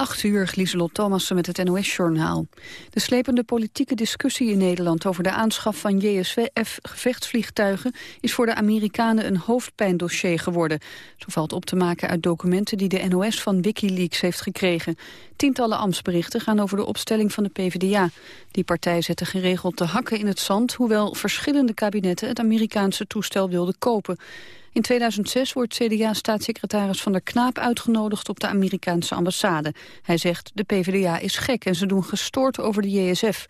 8 uur, Lieselot Thomassen met het NOS-journaal. De slepende politieke discussie in Nederland over de aanschaf van JSF-gevechtsvliegtuigen is voor de Amerikanen een hoofdpijndossier geworden. Zo valt op te maken uit documenten die de NOS van Wikileaks heeft gekregen. Tientallen ambtsberichten gaan over de opstelling van de PvdA. Die partij zette geregeld de hakken in het zand, hoewel verschillende kabinetten het Amerikaanse toestel wilden kopen. In 2006 wordt CDA-staatssecretaris Van der Knaap uitgenodigd op de Amerikaanse ambassade. Hij zegt de PvdA is gek en ze doen gestoord over de JSF.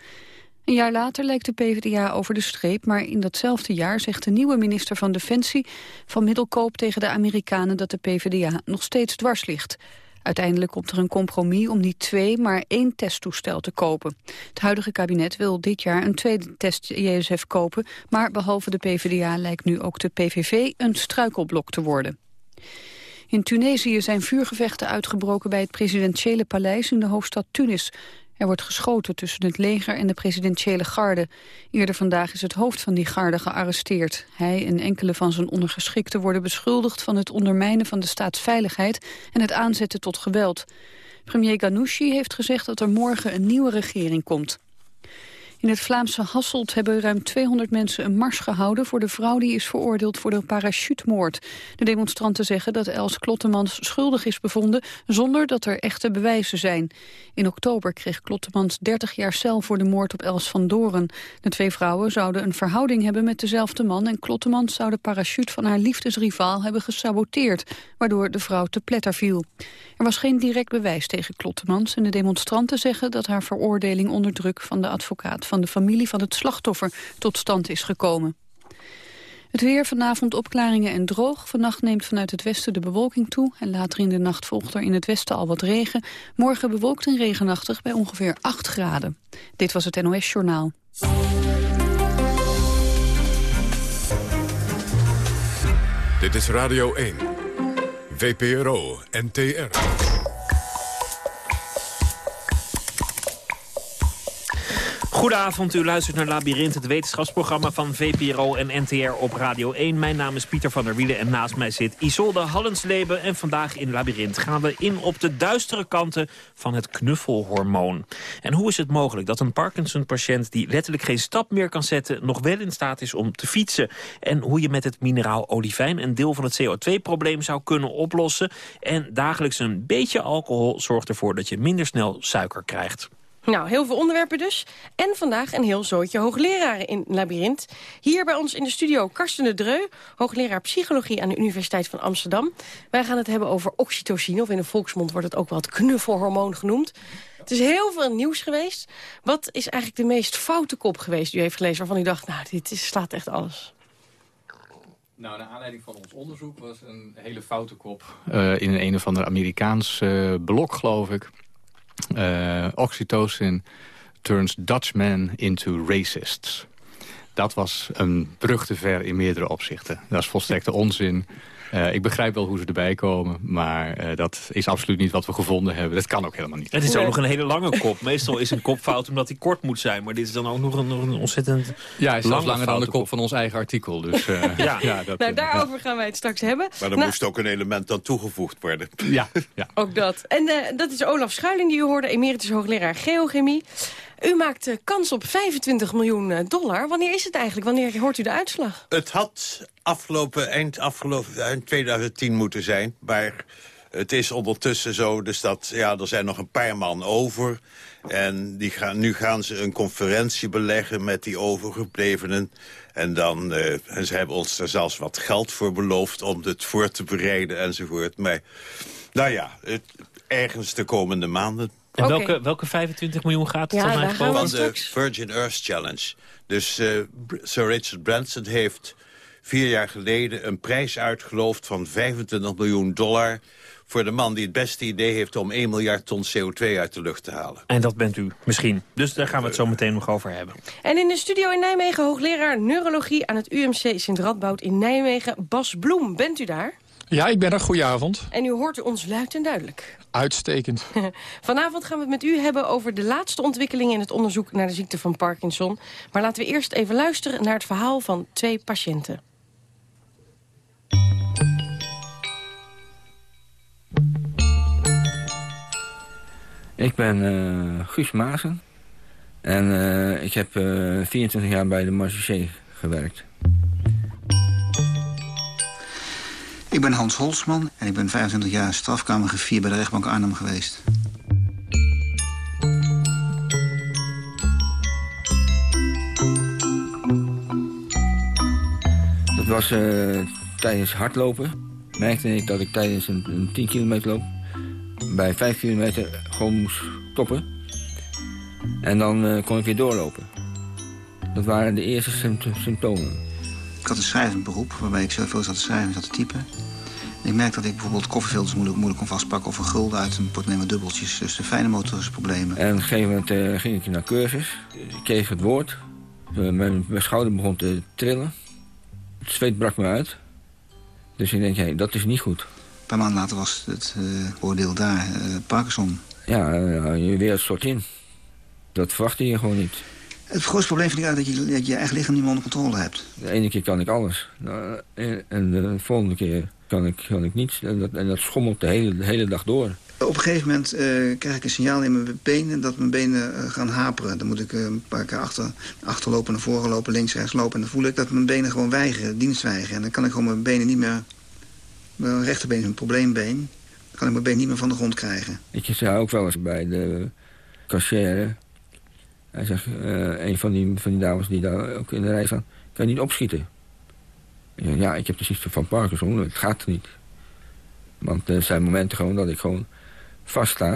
Een jaar later lijkt de PvdA over de streep, maar in datzelfde jaar zegt de nieuwe minister van Defensie van Middelkoop tegen de Amerikanen dat de PvdA nog steeds dwars ligt. Uiteindelijk komt er een compromis om niet twee, maar één testtoestel te kopen. Het huidige kabinet wil dit jaar een tweede test JSF kopen... maar behalve de PvdA lijkt nu ook de PVV een struikelblok te worden. In Tunesië zijn vuurgevechten uitgebroken bij het presidentiële paleis in de hoofdstad Tunis. Er wordt geschoten tussen het leger en de presidentiële garde. Eerder vandaag is het hoofd van die garde gearresteerd. Hij en enkele van zijn ondergeschikten worden beschuldigd... van het ondermijnen van de staatsveiligheid en het aanzetten tot geweld. Premier Ghanouchi heeft gezegd dat er morgen een nieuwe regering komt. In het Vlaamse Hasselt hebben ruim 200 mensen een mars gehouden... voor de vrouw die is veroordeeld voor de parachutemoord. De demonstranten zeggen dat Els Klottemans schuldig is bevonden... zonder dat er echte bewijzen zijn. In oktober kreeg Klottemans 30 jaar cel voor de moord op Els van Doren. De twee vrouwen zouden een verhouding hebben met dezelfde man... en Klottemans zou de parachute van haar liefdesrivaal hebben gesaboteerd... waardoor de vrouw te pletter viel. Er was geen direct bewijs tegen Klottemans... en de demonstranten zeggen dat haar veroordeling onder druk van de advocaat van de familie van het slachtoffer tot stand is gekomen. Het weer vanavond opklaringen en droog. Vannacht neemt vanuit het westen de bewolking toe. En later in de nacht volgt er in het westen al wat regen. Morgen bewolkt en regenachtig bij ongeveer 8 graden. Dit was het NOS Journaal. Dit is Radio 1. VPRO NTR. Goedenavond, u luistert naar Labyrinth, het wetenschapsprogramma van VPRO en NTR op Radio 1. Mijn naam is Pieter van der Wielen en naast mij zit Isolde Hallensleben. En vandaag in Labyrinth gaan we in op de duistere kanten van het knuffelhormoon. En hoe is het mogelijk dat een Parkinson-patiënt die letterlijk geen stap meer kan zetten... nog wel in staat is om te fietsen? En hoe je met het mineraal olivijn een deel van het CO2-probleem zou kunnen oplossen? En dagelijks een beetje alcohol zorgt ervoor dat je minder snel suiker krijgt. Nou, heel veel onderwerpen dus. En vandaag een heel zootje hoogleraren in Labyrinth. Hier bij ons in de studio Karsten de Dreu, hoogleraar psychologie aan de Universiteit van Amsterdam. Wij gaan het hebben over oxytocine, of in de volksmond wordt het ook wel het knuffelhormoon genoemd. Het is heel veel nieuws geweest. Wat is eigenlijk de meest foute kop geweest die u heeft gelezen... waarvan u dacht, nou, dit slaat echt alles? Nou, naar aanleiding van ons onderzoek was een hele foute kop... Uh, in een of ander Amerikaans uh, blok, geloof ik oxytocin turns Dutchmen into racists. Dat was een brug te ver in meerdere opzichten. Dat is volstrekte onzin. Uh, ik begrijp wel hoe ze erbij komen, maar uh, dat is absoluut niet wat we gevonden hebben. Dat kan ook helemaal niet. Het is ook nog een hele lange kop. Meestal is een kop fout omdat die kort moet zijn. Maar dit is dan ook nog een, nog een ontzettend Ja, is zelfs langer dan de kop van ons eigen artikel. Dus, uh, ja. ja dat, nou, daarover gaan wij het straks hebben. Maar er nou, moest ook een element aan toegevoegd worden. Ja, ja. ook dat. En dat is Olaf Schuiling die u hoorde, emeritus hoogleraar geochemie. U maakt kans op 25 miljoen eh, dollar. Wanneer is het eigenlijk? Wanneer hoort u de uitslag? Het had afgelopen, eind, afgelopen, eind 2010 moeten zijn. Maar het is ondertussen zo, dus dat, ja, er zijn nog een paar man over. En die gaan, nu gaan ze een conferentie beleggen met die overgeblevenen. En, dan, en ze hebben ons er zelfs wat geld voor beloofd om het voor te bereiden enzovoort. Maar nou ja, het, ergens de komende maanden. En welke, welke 25 miljoen gaat het ja, dan eigenlijk Van de Virgin Earth Challenge. Dus uh, Sir Richard Branson heeft vier jaar geleden een prijs uitgeloofd van 25 miljoen dollar voor de man die het beste idee heeft om 1 miljard ton CO2 uit de lucht te halen. En dat bent u misschien. Dus daar gaan we het zo meteen nog over hebben. En in de studio in Nijmegen hoogleraar neurologie aan het UMC Sint-Radboud in Nijmegen. Bas Bloem, bent u daar? Ja, ik ben er. Goedenavond. En u hoort ons luid en duidelijk. Uitstekend. Vanavond gaan we het met u hebben over de laatste ontwikkelingen... in het onderzoek naar de ziekte van Parkinson. Maar laten we eerst even luisteren naar het verhaal van twee patiënten. Ik ben uh, Guus Maasen. En uh, ik heb uh, 24 jaar bij de Marseillais gewerkt. Ik ben Hans Holsman en ik ben 25 jaar strafkamergevier bij de rechtbank Arnhem geweest. Dat was uh, tijdens hardlopen. Merkte ik dat ik tijdens een, een 10 kilometer loop... bij 5 kilometer gewoon moest stoppen. En dan uh, kon ik weer doorlopen. Dat waren de eerste symptomen. Ik had een schrijvend beroep, waarbij ik zoveel zat te schrijven en zat te typen. Ik merk dat ik bijvoorbeeld koffiefilters moeilijk, moeilijk kon vastpakken... of een gulden uit een portemonnee met dubbeltjes. Dus de fijne motorische problemen. En op een gegeven moment uh, ging ik naar cursus. Ik kreeg het woord. Uh, mijn, mijn, schouder begon te trillen. Het zweet brak me uit. Dus ik denk, hey, dat is niet goed. Een paar maanden later was het uh, oordeel daar, Parkinson. Ja, je wereld stort in. Dat verwachtte je gewoon niet. Het grootste probleem vind ik uit dat je, dat je eigen lichaam niet meer onder controle hebt. De ene keer kan ik alles. Nou, en de volgende keer kan ik, kan ik niets. En dat, en dat schommelt de hele, de hele dag door. Op een gegeven moment uh, krijg ik een signaal in mijn benen dat mijn benen uh, gaan haperen. Dan moet ik uh, een paar keer achter, achterlopen, naar voren lopen, links, rechts lopen. En dan voel ik dat mijn benen gewoon weigeren, dienst weigeren. En dan kan ik gewoon mijn benen niet meer... Mijn rechterbeen is een probleembeen. Dan kan ik mijn been niet meer van de grond krijgen. Ik zei ook wel eens bij de cashier... Hij zegt, een van die, van die dames die daar ook in de rij staan... kan je niet opschieten? Ja, ik heb de ziekte van Parkinson, het gaat niet. Want er zijn momenten gewoon dat ik gewoon vaststa.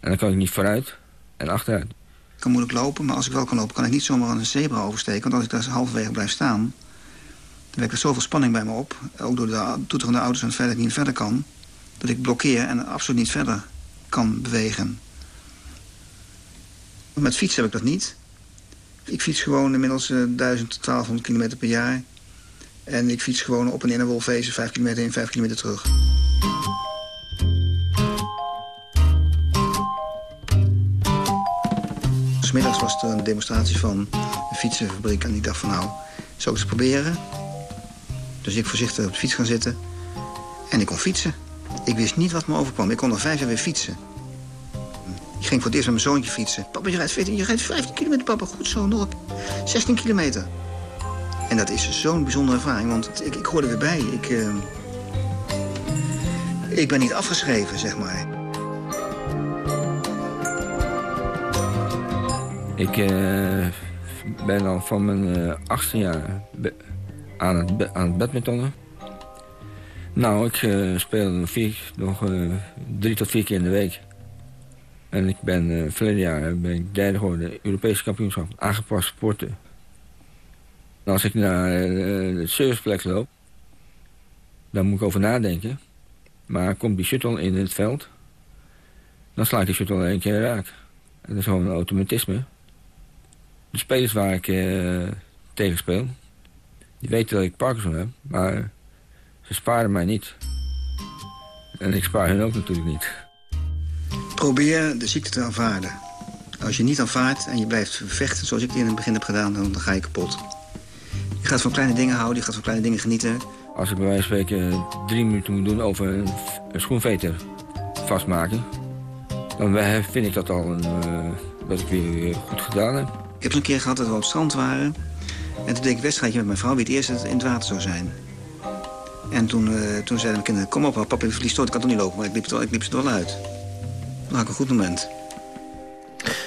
En dan kan ik niet vooruit en achteruit. Ik kan moeilijk lopen, maar als ik wel kan lopen... kan ik niet zomaar een zebra oversteken. Want als ik daar halverwege blijf staan... dan werkt er zoveel spanning bij me op. Ook door de toeterende auto's en dat ik niet verder kan... dat ik blokkeer en absoluut niet verder kan bewegen. Met fiets heb ik dat niet. Ik fiets gewoon inmiddels uh, 1200 kilometer per jaar... En ik fiets gewoon op en in een Wolfezen, 5 kilometer in, 5 kilometer terug. Smiddags was er een demonstratie van een fietsenfabriek. En ik dacht van nou, zou ik eens proberen? Dus ik voorzichtig op de fiets gaan zitten. En ik kon fietsen. Ik wist niet wat me overkwam. Ik kon nog vijf jaar weer fietsen. Ik ging voor het eerst met mijn zoontje fietsen. Papa, je rijdt, 14, je rijdt 15 kilometer, papa. Goed zo, nog 16 kilometer. En dat is zo'n bijzondere ervaring, want ik, ik hoor er weer bij. Ik, uh, ik ben niet afgeschreven, zeg maar. Ik uh, ben al van mijn uh, achtste jaar aan het, aan het badmintonnen. Nou, ik speel nog, vier, nog drie tot vier keer in de week. En ik ben verleden jaar ben ik derde geworden Europese kampioenschap aangepast sporten. Als ik naar uh, het serviceplex loop, dan moet ik over nadenken. Maar komt die shuttle in het veld, dan sla ik die shuttle één keer raak. En dat is gewoon een automatisme. De spelers waar ik uh, tegen speel, die weten dat ik Parkinson heb, maar ze sparen mij niet. En ik spaar hen ook natuurlijk niet. Probeer de ziekte te aanvaarden. Als je niet aanvaardt en je blijft vechten zoals ik in het begin heb gedaan, dan ga je kapot. Je gaat van kleine dingen houden, je gaat van kleine dingen genieten. Als ik bij wijze van spreken drie minuten moet doen over een, schoenveter vastmaken... dan vind ik dat al een, uh, dat ik weer goed gedaan heb. Ik heb een keer gehad dat we op het strand waren. En toen deed ik een wedstrijdje met mijn vrouw wie het eerst in het water zou zijn. En toen, uh, toen zeiden mijn kinderen, kom op, papa, je verliest dood, ik kan toch niet lopen. Maar ik liep, het, ik liep ze er wel uit. Ik een goed moment.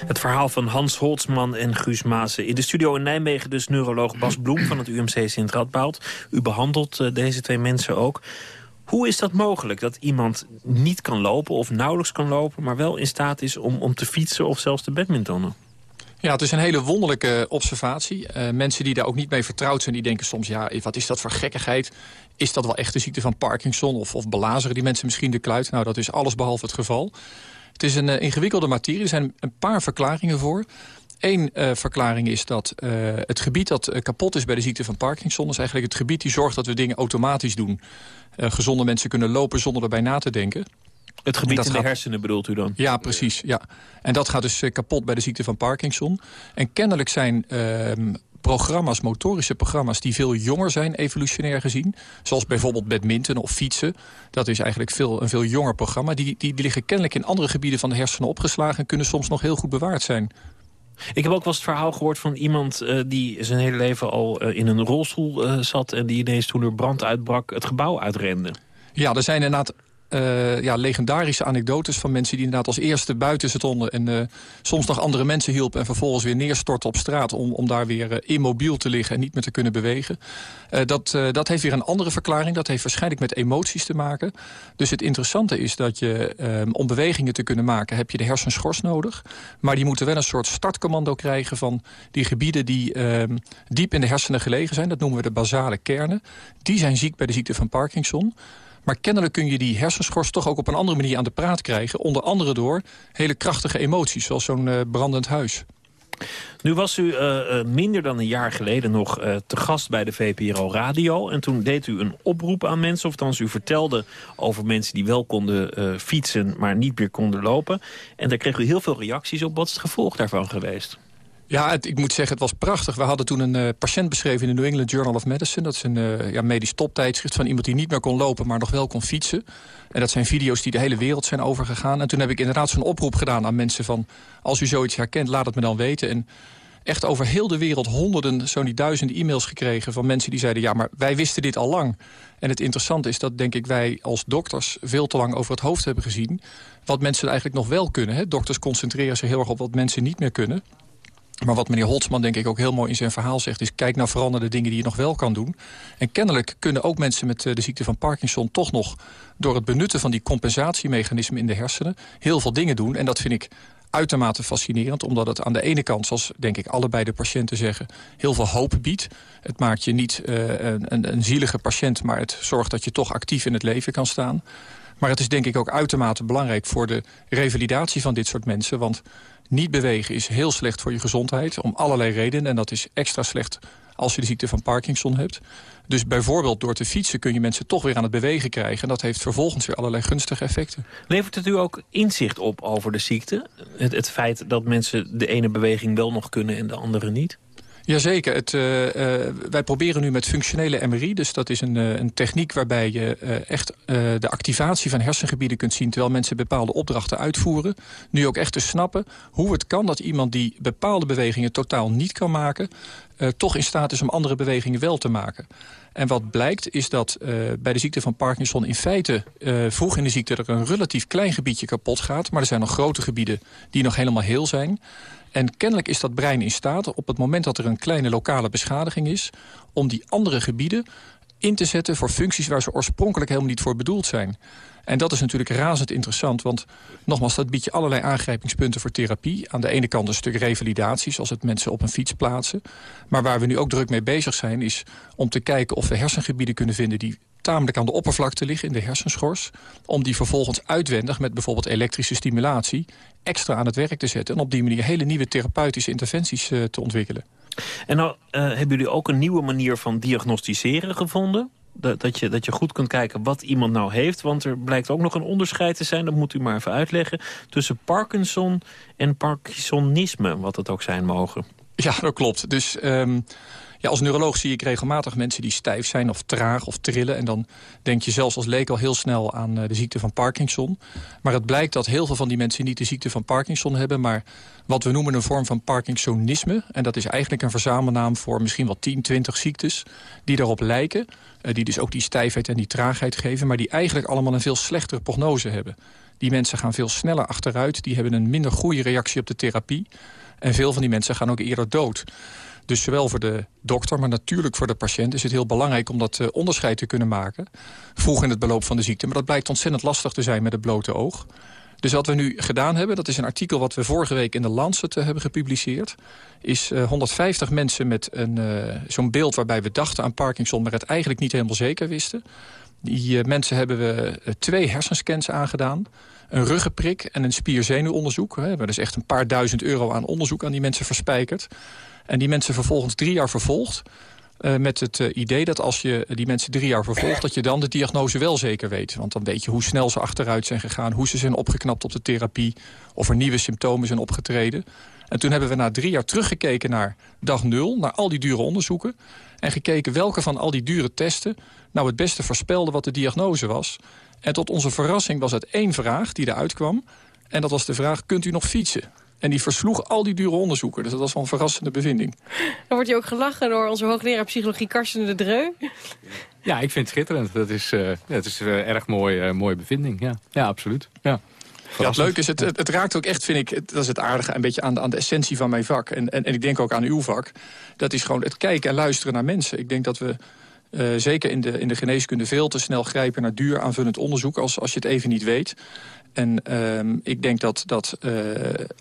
Het verhaal van Hans Holtzman en Guus Maassen. In de studio in Nijmegen dus neuroloog Bas Bloem van het UMC Sint-Radboud. U behandelt uh, deze twee mensen ook. Hoe is dat mogelijk dat iemand niet kan lopen of nauwelijks kan lopen... maar wel in staat is om, om te fietsen of zelfs te badmintonnen? Ja, het is een hele wonderlijke observatie. Uh, mensen die daar ook niet mee vertrouwd zijn, die denken soms... ja, wat is dat voor gekkigheid? Is dat wel echt de ziekte van Parkinson? Of, of belazeren die mensen misschien de kluit? Nou, dat is alles behalve het geval. Het is een uh, ingewikkelde materie. Er zijn een paar verklaringen voor. Eén uh, verklaring is dat uh, het gebied dat kapot is bij de ziekte van Parkinson... is eigenlijk het gebied die zorgt dat we dingen automatisch doen. gezonde mensen kunnen lopen zonder erbij na te denken. Het gebied in de hersenen bedoelt u dan? Ja, precies. Ja. En dat gaat dus kapot bij de ziekte van Parkinson. En kennelijk zijn ehm, programma's, motorische programma's... die veel jonger zijn, evolutionair gezien. Zoals bijvoorbeeld badminton of fietsen. Dat is eigenlijk veel, een veel jonger programma. Die, die, die liggen kennelijk in andere gebieden van de hersenen opgeslagen... en kunnen soms nog heel goed bewaard zijn. Ik heb ook wel eens het verhaal gehoord van iemand uh, die zijn hele leven al uh, in een rolstoel uh, zat... en die ineens toen er brand uitbrak het gebouw uitrende. Ja, er zijn inderdaad uh, ja, legendarische anekdotes van mensen die inderdaad als eerste buiten stonden... en uh, soms nog andere mensen hielpen en vervolgens weer neerstorten op straat... om, om daar weer uh, immobiel te liggen en niet meer te kunnen bewegen. dat, dat heeft weer een andere verklaring. Dat heeft waarschijnlijk met emoties te maken. Dus het interessante is dat je, um, om bewegingen te kunnen maken... heb je de hersenschors nodig. Maar die moeten wel een soort startcommando krijgen van die gebieden... die um, diep in de hersenen gelegen zijn. Dat noemen we de basale kernen. Die zijn ziek bij de ziekte van Parkinson... Maar kennelijk kun je die hersenschors toch ook op een andere manier aan de praat krijgen. Onder andere door hele krachtige emoties, zoals zo'n uh, brandend huis. Nu was u uh, minder dan een jaar geleden nog te gast bij de VPRO Radio. En toen deed u een oproep aan mensen. Of u vertelde over mensen die wel konden fietsen, maar niet meer konden lopen. En daar kreeg u heel veel reacties op. Wat is het gevolg daarvan geweest? Ja, ik moet zeggen, het was prachtig. We hadden toen een uh, patiënt beschreven in de New England Journal of Medicine. Dat is een uh, ja, medisch toptijdschrift van iemand die niet meer kon lopen... maar nog wel kon fietsen. En dat zijn video's die de hele wereld zijn overgegaan. En toen heb ik inderdaad zo'n oproep gedaan aan mensen van... als u zoiets herkent, laat het me dan weten. En echt over heel de wereld honderden, zo niet duizenden e-mails gekregen... van mensen die zeiden, ja, maar wij wisten dit al lang. En het interessante is dat, denk ik, wij als dokters... veel te lang over het hoofd hebben gezien... wat mensen eigenlijk nog wel kunnen. Hè? Dokters concentreren zich heel erg op wat mensen niet meer kunnen... Maar wat meneer Holtzman denk ik ook heel mooi in zijn verhaal zegt... is kijk naar veranderde dingen die je nog wel kan doen. En kennelijk kunnen ook mensen met eh, de ziekte van Parkinson... toch nog door het benutten van die compensatiemechanismen in de hersenen... heel veel dingen doen. En dat vind ik uitermate fascinerend. Omdat het aan de ene kant, zoals denk ik allebei de patiënten zeggen... heel veel hoop biedt. Het maakt je niet uh, een, een zielige patiënt... maar het zorgt dat je toch actief in het leven kan staan. Maar het is denk ik ook uitermate belangrijk voor de revalidatie van dit soort mensen. Want niet bewegen is heel slecht voor je gezondheid, om allerlei redenen. En dat is extra slecht als je de ziekte van Parkinson hebt. Dus bijvoorbeeld door te fietsen kun je mensen toch weer aan het bewegen krijgen. En dat heeft vervolgens weer allerlei gunstige effecten. Levert het u ook inzicht op over de ziekte? Het, het feit dat mensen de ene beweging wel nog kunnen en de andere niet? Jazeker. Het, uh, uh, wij proberen nu met functionele MRI. Dus dat is een, uh, een techniek waarbij je echt de activatie van hersengebieden kunt zien... terwijl mensen bepaalde opdrachten uitvoeren. Nu ook echt te snappen hoe het kan dat iemand die bepaalde bewegingen totaal niet kan maken... toch in staat is om andere bewegingen wel te maken. En wat blijkt is dat bij de ziekte van Parkinson in feite vroeg in de ziekte er een relatief klein gebiedje kapot gaat. Maar er zijn nog grote gebieden die nog helemaal heel zijn. En kennelijk is dat brein in staat op het moment dat er een kleine lokale beschadiging is... om die andere gebieden in te zetten voor functies waar ze oorspronkelijk helemaal niet voor bedoeld zijn. En dat is natuurlijk razend interessant, want nogmaals, dat biedt je allerlei aangrijpingspunten voor therapie. Aan de ene kant een stuk revalidatie, zoals het mensen op een fiets plaatsen. Maar waar we nu ook druk mee bezig zijn, is om te kijken of we hersengebieden kunnen vinden die tamelijk aan de oppervlakte liggen in de hersenschors. Om die vervolgens uitwendig met bijvoorbeeld elektrische stimulatie extra aan het werk te zetten. En op die manier hele nieuwe therapeutische interventies uh, te ontwikkelen. En nou uh, hebben jullie ook een nieuwe manier van diagnosticeren gevonden? Dat, dat, je, dat je goed kunt kijken wat iemand nou heeft. Want er blijkt ook nog een onderscheid te zijn, dat moet u maar even uitleggen... tussen Parkinson en Parkinsonisme, wat het ook zijn mogen. Ja, dat klopt. Dus um, als neuroloog zie ik regelmatig mensen die stijf zijn of traag of trillen. En dan denk je zelfs als leek al heel snel aan uh, de ziekte van Parkinson. Maar het blijkt dat heel veel van die mensen niet de ziekte van Parkinson hebben... maar wat we noemen een vorm van Parkinsonisme. En dat is eigenlijk een verzamelnaam voor misschien wel 10, 20 ziektes... die daarop lijken, uh, die dus ook die stijfheid en die traagheid geven... maar die eigenlijk allemaal een veel slechtere prognose hebben. Die mensen gaan veel sneller achteruit, die hebben een minder goede reactie op de therapie... En veel van die mensen gaan ook eerder dood. Dus zowel voor de dokter, maar natuurlijk voor de patiënt... is het heel belangrijk om dat uh, onderscheid te kunnen maken. Vroeg in het beloop van de ziekte. Maar dat blijkt ontzettend lastig te zijn met het blote oog. Dus wat we nu gedaan hebben, dat is een artikel wat we vorige week in de Lancet uh, hebben gepubliceerd. Is uh, 150 mensen met een zo'n beeld waarbij we dachten aan Parkinson, maar het eigenlijk niet helemaal zeker wisten. Die mensen hebben we twee hersenscans aangedaan. Een ruggenprik en een spierzenuwonderzoek. We hebben dus echt een paar duizend euro aan onderzoek aan die mensen verspijkerd. En die mensen vervolgens drie jaar vervolgd. Uh, met het uh, idee dat als je die mensen drie jaar vervolgt... dat je dan de diagnose wel zeker weet. Want dan weet je hoe snel ze achteruit zijn gegaan... hoe ze zijn opgeknapt op de therapie... of er nieuwe symptomen zijn opgetreden. En toen hebben we na drie jaar teruggekeken naar dag nul... naar al die dure onderzoeken... en gekeken welke van al die dure testen... nou het beste voorspelde wat de diagnose was. En tot onze verrassing was het één vraag die eruit kwam... en dat was de vraag, kunt u nog fietsen? En die versloeg al die dure onderzoeken. Dus dat was wel een verrassende bevinding. Dan wordt hij ook gelachen door onze hoogleraar psychologie Karsten de Dreu. Ja, ik vind het schitterend. Dat is, uh, het is uh, erg mooi, uh, mooie bevinding. Ja, ja absoluut. Ja. Ja, het leuke is, het, het, het, raakt ook echt, vind ik, dat is het aardige... een beetje aan de, aan de essentie van mijn vak. En, en, en ik denk ook aan uw vak. Dat is gewoon het kijken en luisteren naar mensen. Ik denk dat we uh, zeker in de, in de geneeskunde veel te snel grijpen naar duur aanvullend onderzoek... als, als je het even niet weet. En uh, ik denk dat, dat uh,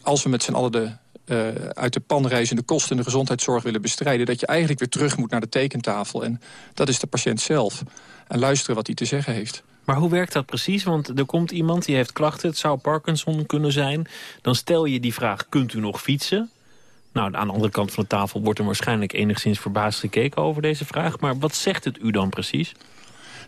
als we met z'n allen de uh, uit de pan reizende kosten in de gezondheidszorg willen bestrijden... dat je eigenlijk weer terug moet naar de tekentafel. En dat is de patiënt zelf. En luisteren wat hij te zeggen heeft. Maar hoe werkt dat precies? Want er komt iemand die heeft klachten, het zou Parkinson kunnen zijn. Dan stel je die vraag, kunt u nog fietsen? Nou, aan de andere kant van de tafel wordt er waarschijnlijk enigszins verbaasd gekeken over deze vraag. Maar wat zegt het u dan precies?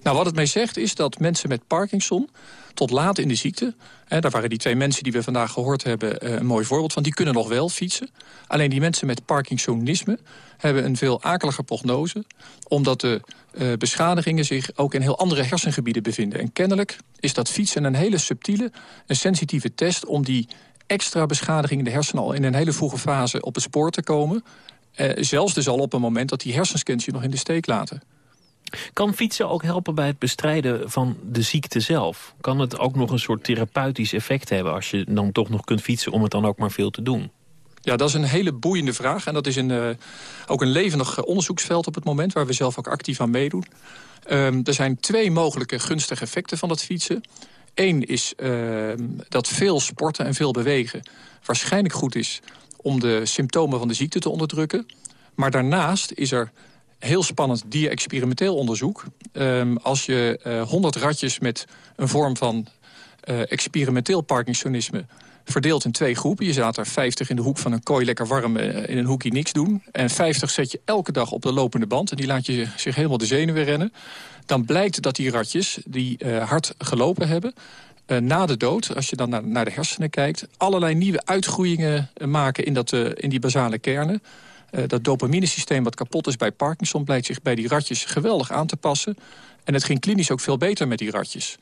Nou, wat het mij zegt is dat mensen met Parkinson tot laat in de ziekte... Hè, daar waren die twee mensen die we vandaag gehoord hebben eh, een mooi voorbeeld van... die kunnen nog wel fietsen. Alleen die mensen met Parkinsonisme hebben een veel akeliger prognose... omdat de uh, beschadigingen zich ook in heel andere hersengebieden bevinden. En kennelijk is dat fietsen een hele subtiele en sensitieve test... om die extra beschadiging in de hersenen al in een hele vroege fase op het spoor te komen. Uh, zelfs dus al op een moment dat die hersenscans je nog in de steek laten. Kan fietsen ook helpen bij het bestrijden van de ziekte zelf? Kan het ook nog een soort therapeutisch effect hebben... als je dan toch nog kunt fietsen om het dan ook maar veel te doen? Ja, dat is een hele boeiende vraag. En dat is een, uh, ook een levendig onderzoeksveld op het moment... waar we zelf ook actief aan meedoen. Um, er zijn twee mogelijke gunstige effecten van dat fietsen. Eén is uh, dat veel sporten en veel bewegen waarschijnlijk goed is... om de symptomen van de ziekte te onderdrukken. Maar daarnaast is er heel spannend dier-experimenteel onderzoek. Um, als je uh, 100 ratjes met een vorm van uh, experimenteel Parkinsonisme verdeelt in twee groepen. Je zet er 50 in de hoek van een kooi lekker warm uh, in een hoekje niks doen. En 50 zet je elke dag op de lopende band. En die laat je zich helemaal de zenuwen rennen. Dan blijkt dat die ratjes die hard gelopen hebben... Na de dood, als je dan naar, naar de hersenen kijkt... allerlei nieuwe uitgroeien maken in, dat, in die basale kernen. Uh, dat dopaminesysteem wat kapot is bij Parkinson... blijkt zich bij die ratjes geweldig aan te passen. En het ging klinisch ook veel beter met die ratjes.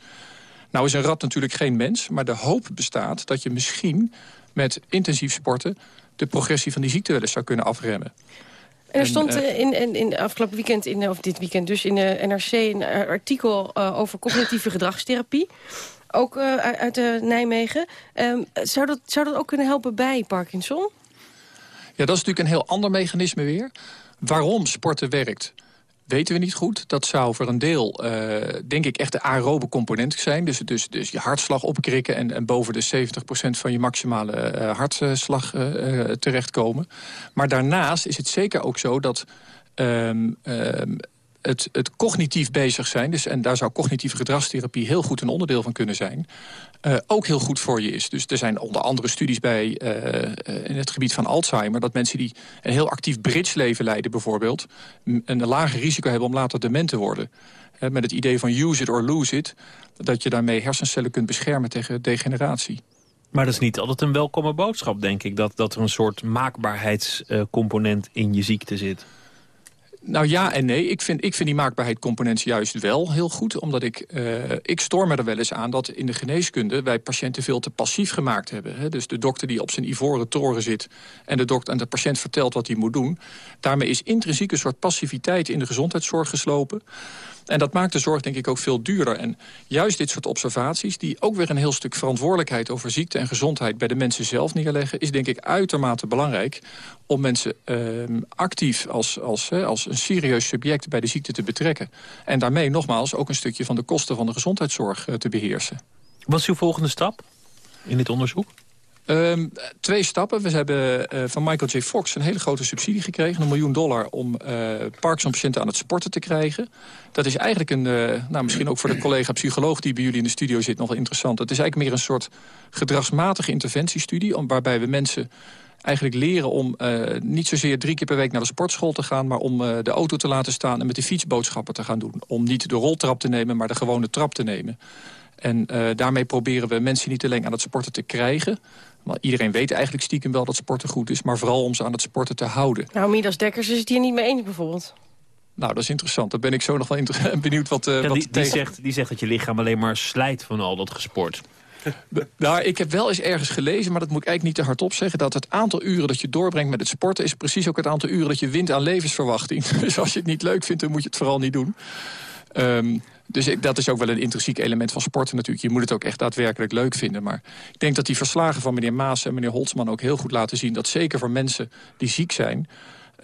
Nou is een rat natuurlijk geen mens, maar de hoop bestaat... dat je misschien met intensief sporten... de progressie van die ziekte wel eens zou kunnen afremmen. En er stond uh, in, in, in afgelopen weekend, in, of dit weekend dus in de NRC... een artikel uh, over cognitieve gedragstherapie. Ook uh, uit uh, Nijmegen. Um, zou, dat, zou dat ook kunnen helpen bij Parkinson? Ja, dat is natuurlijk een heel ander mechanisme weer. Waarom sporten werkt, weten we niet goed. Dat zou voor een deel, uh, denk ik, echt de aerobe component zijn. Dus, dus, dus je hartslag opkrikken en, en boven de 70% van je maximale uh, hartslag uh, terechtkomen. Maar daarnaast is het zeker ook zo dat... Um, um, het, het, cognitief bezig zijn... Dus, en daar zou cognitieve gedragstherapie heel goed een onderdeel van kunnen zijn... Uh, ook heel goed voor je is. Dus er zijn onder andere studies bij uh, in het gebied van Alzheimer... dat mensen die een heel actief bridge-leven leiden bijvoorbeeld... een lager risico hebben om later dement te worden. Met het idee van use it or lose it... dat je daarmee hersencellen kunt beschermen tegen degeneratie. Maar dat is niet altijd een welkome boodschap, denk ik... dat, dat er een soort maakbaarheidscomponent in je ziekte zit. Nou ja en nee. Ik vind, ik vind die maakbaarheid juist wel heel goed. Omdat ik, uh, ik stoor me er wel eens aan dat in de geneeskunde... wij patiënten veel te passief gemaakt hebben. Hè? Dus de dokter die op zijn ivoren toren zit... en de, dokter, en de patiënt vertelt wat hij moet doen. Daarmee is intrinsiek een soort passiviteit in de gezondheidszorg geslopen. En dat maakt de zorg denk ik ook veel duurder. En juist dit soort observaties, die ook weer een heel stuk verantwoordelijkheid over ziekte en gezondheid bij de mensen zelf neerleggen, is denk ik uitermate belangrijk om mensen uh, actief als, als, als een serieus subject bij de ziekte te betrekken. En daarmee nogmaals ook een stukje van de kosten van de gezondheidszorg uh, te beheersen. Wat is uw volgende stap in dit onderzoek? Um, twee stappen. We hebben uh, van Michael J. Fox een hele grote subsidie gekregen. Een miljoen dollar om uh, Parkinson-patiënten aan het sporten te krijgen. Dat is eigenlijk een, uh, nou misschien ook voor de collega-psycholoog... die bij jullie in de studio zit nog wel interessant. Het is eigenlijk meer een soort gedragsmatige interventiestudie... Om, waarbij we mensen eigenlijk leren om niet zozeer drie keer per week naar de sportschool te gaan... maar om de auto te laten staan en met de fiets boodschappen te gaan doen. Om niet de roltrap te nemen, maar de gewone trap te nemen. En daarmee proberen we mensen niet alleen aan het sporten te krijgen... Maar iedereen weet eigenlijk stiekem wel dat sporten goed is... maar vooral om ze aan het sporten te houden. Nou, Midas Dekkers is het hier niet mee eens bijvoorbeeld. Nou, dat is interessant. Dan ben ik zo nog wel benieuwd wat... Uh, wat die, die, zegt, die zegt dat je lichaam alleen maar slijt van al dat gesport. Nou, ik heb wel eens ergens gelezen, maar dat moet ik eigenlijk niet te hardop zeggen... dat het aantal uren dat je doorbrengt met het sporten... is precies ook het aantal uren dat je wint aan levensverwachting. Dus als je het niet leuk vindt, dan moet je het vooral niet doen. Um, dus ik, dat is ook wel een intrinsiek element van sporten natuurlijk. Je moet het ook echt daadwerkelijk leuk vinden. Maar ik denk dat die verslagen van meneer Maas en meneer Holtzman ook heel goed laten zien... dat zeker voor mensen die ziek zijn...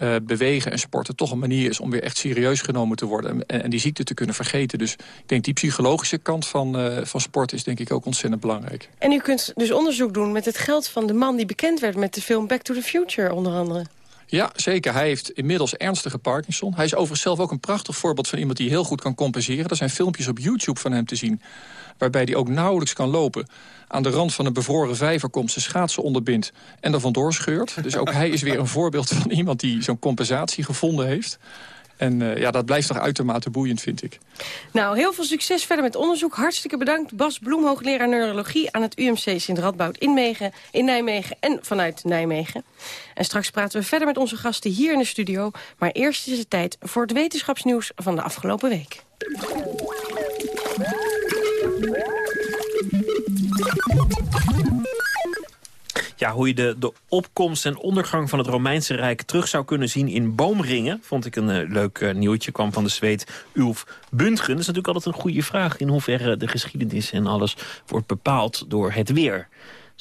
Uh, bewegen en sporten toch een manier is om weer echt serieus genomen te worden... en, en die ziekte te kunnen vergeten. Dus ik denk die psychologische kant van, uh, van sport is denk ik ook ontzettend belangrijk. En u kunt dus onderzoek doen met het geld van de man die bekend werd... met de film Back to the Future onder andere. Ja, zeker. Hij heeft inmiddels ernstige Parkinson. Hij is overigens zelf ook een prachtig voorbeeld van iemand die heel goed kan compenseren. Er zijn filmpjes op YouTube van hem te zien waarbij hij ook nauwelijks kan lopen. Aan de rand van een bevroren vijver komt zijn schaatsen onderbindt en er vandoor scheurt. Dus ook hij is weer een voorbeeld van iemand die zo'n compensatie gevonden heeft. En uh, ja, dat blijft toch uitermate boeiend, vind ik. Nou, heel veel succes verder met onderzoek. Hartstikke bedankt. Bas Bloem, hoogleraar neurologie aan het UMC Sint Radboud in, in Nijmegen en vanuit Nijmegen. En straks praten we verder met onze gasten hier in de studio. Maar eerst is het tijd voor het wetenschapsnieuws van de afgelopen week. Ja, hoe je de, de opkomst en ondergang van het Romeinse Rijk terug zou kunnen zien in boomringen... vond ik een uh, leuk uh, nieuwtje, kwam van de zweet Ulf Buntgen. Dat is natuurlijk altijd een goede vraag in hoeverre de geschiedenis en alles wordt bepaald door het weer.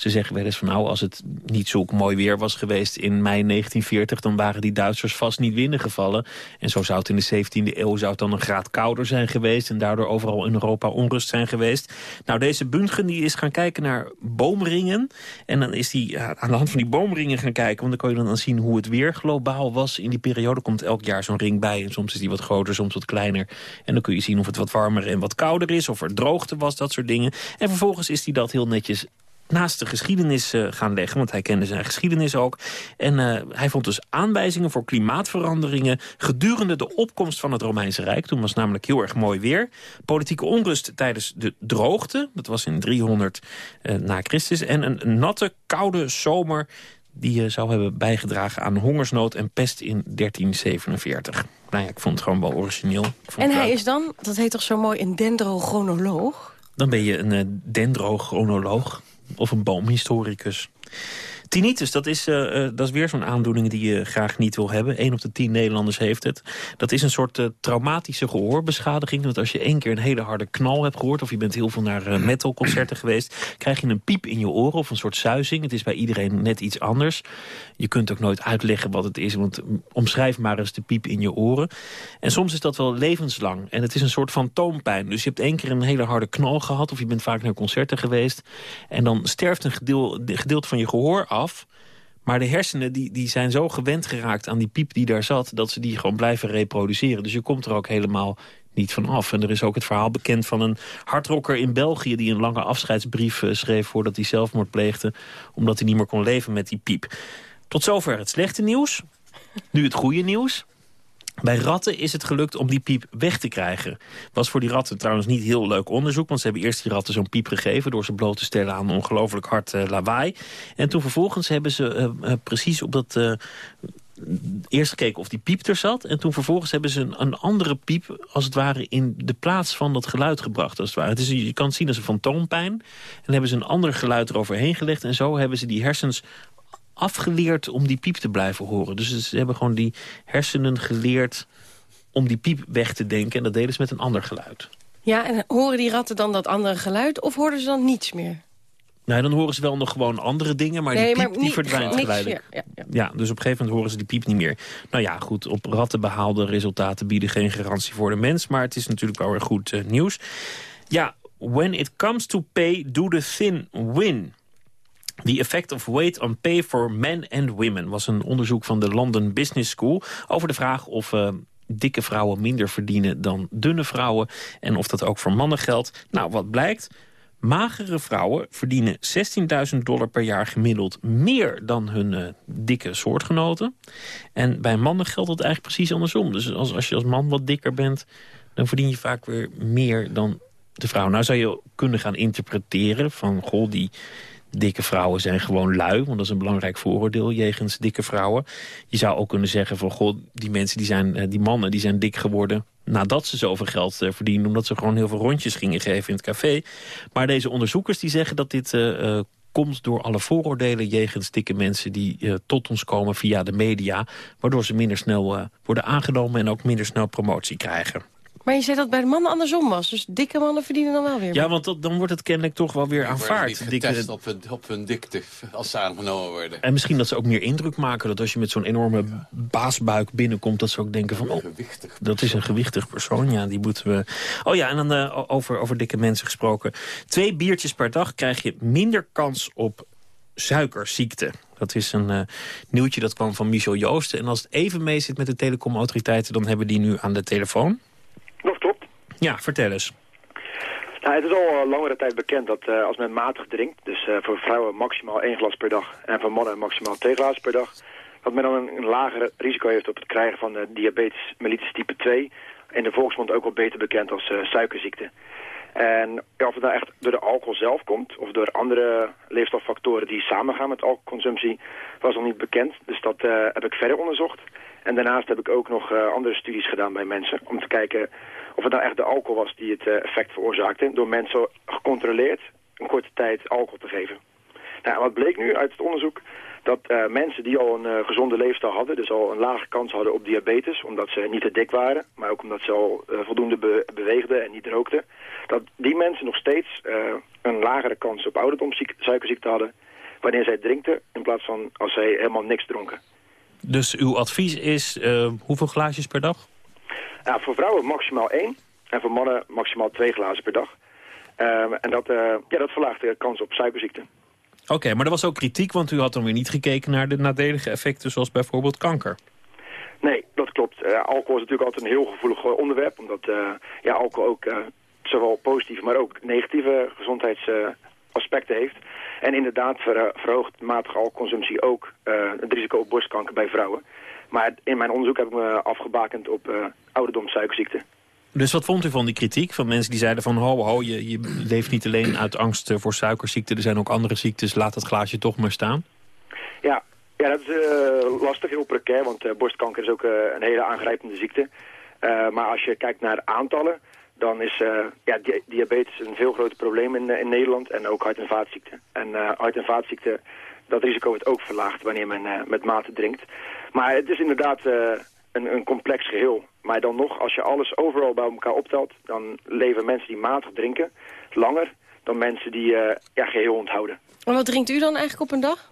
Ze zeggen wel eens van nou, als het niet zo mooi weer was geweest in mei 1940... dan waren die Duitsers vast niet binnengevallen. En zo zou het in de 17e eeuw zou het dan een graad kouder zijn geweest... en daardoor overal in Europa onrust zijn geweest. Nou, deze Buntgen die is gaan kijken naar boomringen. En dan is hij aan de hand van die boomringen gaan kijken... want dan kan je dan zien hoe het weer globaal was. In die periode komt elk jaar zo'n ring bij. En soms is die wat groter, soms wat kleiner. En dan kun je zien of het wat warmer en wat kouder is... of er droogte was, dat soort dingen. En vervolgens is hij dat heel netjes naast de geschiedenis uh, gaan leggen. Want hij kende zijn geschiedenis ook. En uh, hij vond dus aanwijzingen voor klimaatveranderingen... gedurende de opkomst van het Romeinse Rijk. Toen was namelijk heel erg mooi weer. Politieke onrust tijdens de droogte. Dat was in 300 uh, eh, na Christus. En een natte, koude zomer die zou hebben bijgedragen aan hongersnood en pest in 1347. Nou ja, ik vond het gewoon wel origineel. En hij is dan, dat heet toch zo mooi, een dendrochronoloog? Dan ben je een dendrochronoloog of een boomhistoricus. Tinnitus, dat is, uh, dat is weer zo'n aandoening die je graag niet wil hebben. Eén op de tien Nederlanders heeft het. Dat is een soort uh, traumatische gehoorbeschadiging. Want als je één keer een hele harde knal hebt gehoord... of je bent heel veel naar metalconcerten geweest... krijg je een piep in je oren of een soort suizing. Het is bij iedereen net iets anders. Je kunt ook nooit uitleggen wat het is. Want omschrijf maar eens de piep in je oren. En soms is dat wel levenslang. En het is een soort fantoompijn. Dus je hebt één keer een hele harde knal gehad... of je bent vaak naar concerten geweest. En dan sterft een gedeelte van je gehoor af maar de hersenen die, die zijn zo gewend geraakt aan die piep die daar zat... dat ze die gewoon blijven reproduceren. Dus je komt er ook helemaal niet van af. En er is ook het verhaal bekend van een hardrocker in België... die een lange afscheidsbrief uh, schreef voordat hij zelfmoord pleegde... omdat hij niet meer kon leven met die piep. Tot zover het slechte nieuws. Nu het goede nieuws. Bij ratten is het gelukt om die piep weg te krijgen. Was voor die ratten trouwens niet heel leuk onderzoek... want ze hebben eerst die ratten zo'n piep gegeven... door ze bloot te stellen aan ongelooflijk hard uh, lawaai. En toen vervolgens hebben ze uh, precies op dat... Eerst gekeken of die piep er zat. En toen vervolgens hebben ze een, andere piep, als het ware, in de plaats van dat geluid gebracht. Als het ware. Het is, je kan het zien als een fantoompijn. En hebben ze een ander geluid eroverheen gelegd. En zo hebben ze die hersens afgeleerd om die piep te blijven horen. Dus ze hebben gewoon die hersenen geleerd om die piep weg te denken. En dat deden ze met een ander geluid. Ja, en horen die ratten dan dat andere geluid of horen ze dan niets meer? Nee, dan horen ze wel nog gewoon andere dingen, maar die piep die verdwijnt geleidelijk. Ja, ja. ja, dus op een gegeven moment horen ze die piep niet meer. Nou ja, goed, op ratten behaalde resultaten bieden geen garantie voor de mens... maar het is natuurlijk wel weer goed uh, nieuws. Ja, when it comes to pay, do the thin win. The Effect of Weight on Pay for Men and Women... was een onderzoek van de London Business School... over de vraag of uh, dikke vrouwen minder verdienen dan dunne vrouwen... en of dat ook voor mannen geldt. Nou, wat blijkt? Magere vrouwen verdienen 16.000 dollar per jaar gemiddeld meer dan hun uh, dikke soortgenoten. En bij mannen geldt dat eigenlijk precies andersom. Dus als, als je als man wat dikker bent, dan verdien je vaak weer meer dan de vrouw. Nou zou je kunnen gaan interpreteren van... goh, die dikke vrouwen zijn gewoon lui. Want dat is een belangrijk vooroordeel jegens dikke vrouwen. Je zou ook kunnen zeggen van... goh, die mensen, die, zijn, eh, die mannen, die zijn dik geworden nadat ze zoveel geld uh, verdienen... omdat ze gewoon heel veel rondjes gingen geven in het café. Maar deze onderzoekers die zeggen dat dit uh, komt door alle vooroordelen jegens dikke mensen... die tot ons komen via de media... waardoor ze minder snel worden aangenomen en ook minder snel promotie krijgen. Maar je zei dat bij de mannen andersom was. Dus dikke mannen verdienen dan wel weer Ja, want dan wordt het kennelijk toch wel weer aanvaard. Dikke... op, hun, op hun dikte als ze aangenomen worden. En misschien dat ze ook meer indruk maken. Dat als je met zo'n enorme baasbuik binnenkomt... dat ze ook denken van... Oh, dat is een gewichtig persoon. Ja, die moeten we... Oh ja, en dan uh, over, over dikke mensen gesproken. Twee biertjes per dag krijg je minder kans op suikerziekte. Dat is een uh, nieuwtje dat kwam van Michel Joosten. En als het even mee zit met de telecomautoriteiten... dan hebben die nu aan de telefoon. Ja, vertel eens. Nou, het is al langere tijd bekend dat uh, als men matig drinkt... dus uh, voor vrouwen maximaal één glas per dag en voor mannen maximaal twee glazen per dag... dat men dan een, lager risico heeft op het krijgen van diabetes mellitus type 2... in de volksmond ook wel beter bekend als suikerziekte. En of het nou echt door de alcohol zelf komt... of door andere leefstijlfactoren die samengaan met alcoholconsumptie... was nog niet bekend. Dus dat heb ik verder onderzocht... En daarnaast heb ik ook nog andere studies gedaan bij mensen... om te kijken of het nou echt de alcohol was die het uh, effect veroorzaakte... door mensen gecontroleerd een korte tijd alcohol te geven. Nou, wat bleek nu uit het onderzoek? Dat uh, mensen die al een gezonde leefstijl hadden... dus al een lage kans hadden op diabetes... omdat ze niet te dik waren... maar ook omdat ze al voldoende be beweegden en niet rookten... dat die mensen nog steeds een lagere kans op ouderdomsuikerziekte hadden... wanneer zij drinkten in plaats van als zij helemaal niks dronken. Dus uw advies is hoeveel glaasjes per dag? Ja, voor vrouwen maximaal één. En voor mannen maximaal twee glazen per dag. Uh, en dat, uh, ja, dat verlaagt de kans op suikerziekte. Oké, okay, maar er was ook kritiek, want u had dan weer niet gekeken naar de nadelige effecten zoals bijvoorbeeld kanker. Nee, dat klopt. Uh, alcohol is natuurlijk altijd een heel gevoelig onderwerp, omdat ja, alcohol ook zowel positieve, maar ook negatieve gezondheidsaspecten heeft. En inderdaad verhoogt matige alcoholconsumptie ook het risico op borstkanker bij vrouwen. Maar in mijn onderzoek heb ik me afgebakend op uh, ouderdomssuikerziekte. Dus wat vond u van die kritiek van mensen die zeiden van... ho, ho, je, je leeft niet alleen uit angst voor suikerziekte... er zijn ook andere ziektes, laat dat glaasje toch maar staan? Ja, ja dat is uh, lastig, heel precair, want uh, borstkanker is ook uh, een hele aangrijpende ziekte. maar als je kijkt naar aantallen, dan is ja, di diabetes een veel groter probleem in, in Nederland en ook hart- en vaatziekten. En hart- en vaatziekten, dat risico wordt ook verlaagd wanneer men met mate drinkt. Maar het is inderdaad een, een complex geheel. Maar dan nog, als je alles overal bij elkaar optelt, dan leven mensen die matig drinken langer dan mensen die ja, geheel onthouden. En wat drinkt u dan eigenlijk op een dag?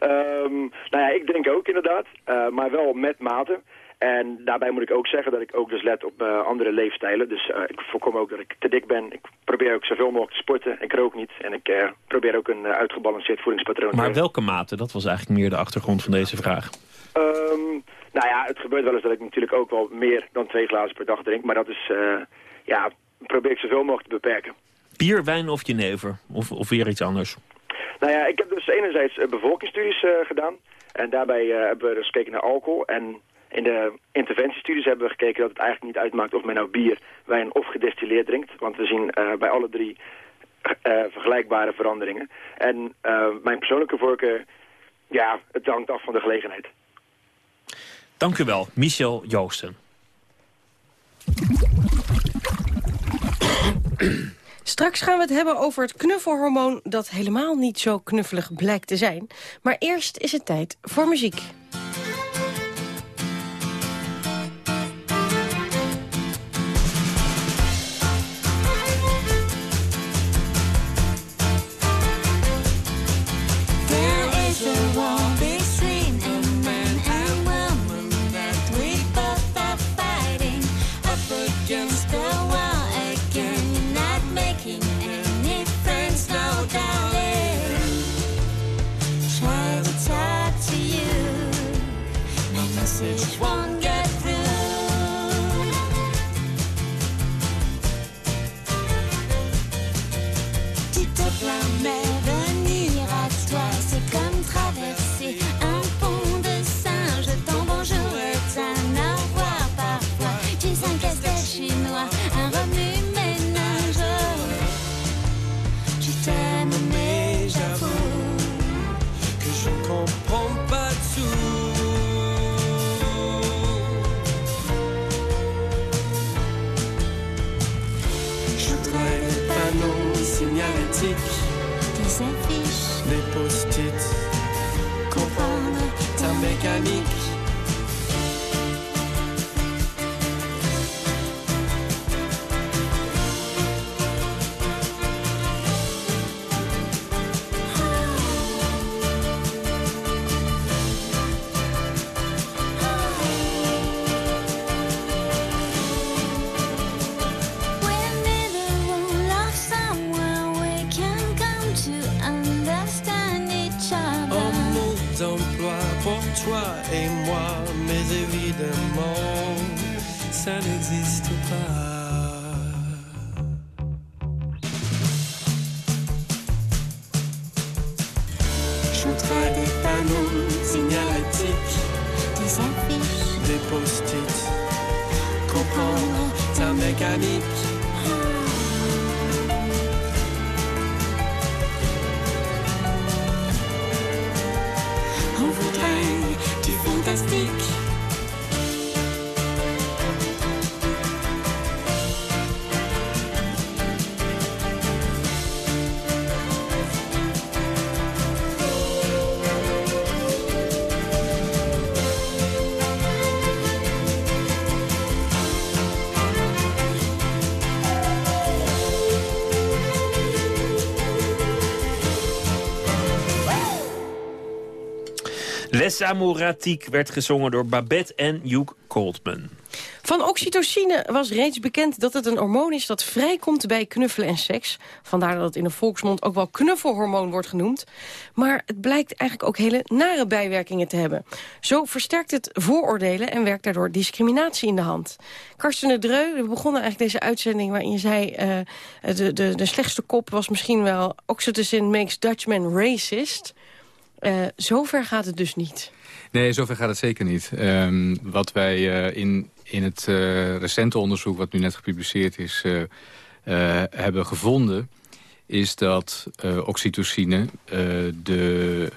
um, nou ja, ik drink ook inderdaad, maar wel met mate. En daarbij moet ik ook zeggen dat ik ook dus let op uh, andere leefstijlen. Dus uh, ik voorkom ook dat ik te dik ben. Ik probeer ook zoveel mogelijk te sporten. Ik rook niet. En ik uh, probeer ook een uitgebalanceerd voedingspatroon te Maar welke mate? Dat was eigenlijk meer de achtergrond van deze vraag. Um, nou ja, het gebeurt wel eens dat ik natuurlijk ook wel meer dan twee glazen per dag drink. Maar dat is, ja, probeer ik zoveel mogelijk te beperken. Bier, wijn of jenever? Of, of weer iets anders? Nou ja, ik heb dus enerzijds bevolkingsstudies gedaan. En daarbij hebben we dus gekeken naar alcohol en in de interventiestudies hebben we gekeken dat het eigenlijk niet uitmaakt of men nou bier, wijn of gedestilleerd drinkt. Want we zien uh, bij alle drie uh, vergelijkbare veranderingen. En uh, mijn persoonlijke voorkeur, ja, het hangt af van de gelegenheid. Dank u wel, Michel Joosten. Straks gaan we het hebben over het knuffelhormoon dat helemaal niet zo knuffelig blijkt te zijn. Maar eerst is het tijd voor muziek. Signalétique, des affiches, des post-it, comprendre ta mécanique. Les Amouratiques werd gezongen door Babette en Hugh Goldman. Van oxytocine was reeds bekend dat het een hormoon is dat vrijkomt bij knuffelen en seks. Vandaar dat het in de volksmond ook wel knuffelhormoon wordt genoemd. Maar het blijkt eigenlijk ook hele nare bijwerkingen te hebben. Zo versterkt het vooroordelen en werkt daardoor discriminatie in de hand. Karsten de Dreu, we begonnen eigenlijk deze uitzending waarin je zei... eh, de, de, de slechtste kop was misschien wel oxytocin makes Dutchman racist... Eh, zover gaat het dus niet. Nee, zover gaat het zeker niet. Ehm, wat wij eh, in, in het eh, recente onderzoek, wat nu net gepubliceerd is, hebben gevonden... is dat oxytocine de,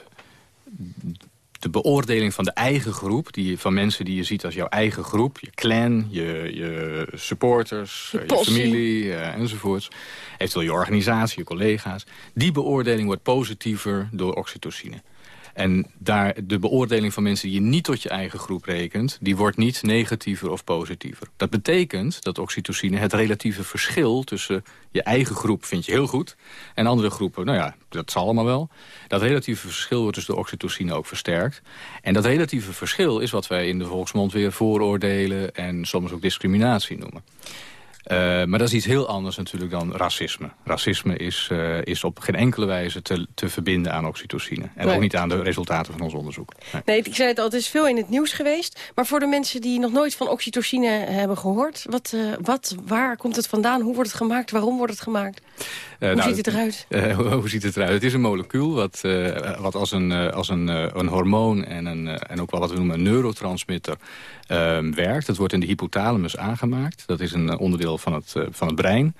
de beoordeling van de eigen groep... Die, van mensen die je ziet als jouw eigen groep, je clan, je, je supporters, Je je, familie enzovoorts... eventueel je organisatie, je collega's... die beoordeling wordt positiever door oxytocine. En daar, de beoordeling van mensen die je niet tot je eigen groep rekent... die wordt niet negatiever of positiever. Dat betekent dat oxytocine het relatieve verschil tussen je eigen groep vind je heel goed... en andere groepen, nou ja, dat zal allemaal wel. Dat relatieve verschil wordt dus door oxytocine ook versterkt. En dat relatieve verschil is wat wij in de volksmond weer vooroordelen... en soms ook discriminatie noemen. Eh, maar dat is iets heel anders natuurlijk dan racisme. Racisme is, eh, is op geen enkele wijze te, te verbinden aan oxytocine. En Nee. ook niet aan de resultaten van ons onderzoek. Nee. Nee, ik zei het al, het is veel in het nieuws geweest. Maar voor de mensen die nog nooit van oxytocine hebben gehoord... Wat, eh, wat, waar komt het vandaan? Hoe wordt het gemaakt? Waarom wordt het gemaakt? Eh, Hoe nou, ziet het eruit? Eh, hoe, ziet het eruit? Het is een molecuul wat, eh, wat als, een, als een, een hormoon en, een, en ook wel wat we noemen een neurotransmitter ehm, werkt. Het wordt in de hypothalamus aangemaakt. Dat is een onderdeel van het, van het brein.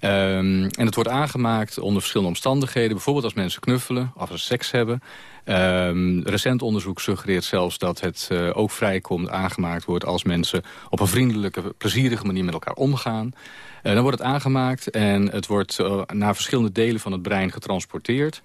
Ehm, en het wordt aangemaakt onder verschillende omstandigheden. Bijvoorbeeld als mensen knuffelen of als ze seks hebben. Ehm, recent onderzoek suggereert zelfs dat het ook vrijkomt, aangemaakt wordt... als mensen op een vriendelijke, plezierige manier met elkaar omgaan. Eh, dan wordt het aangemaakt en het wordt eh, naar verschillende delen van het brein getransporteerd.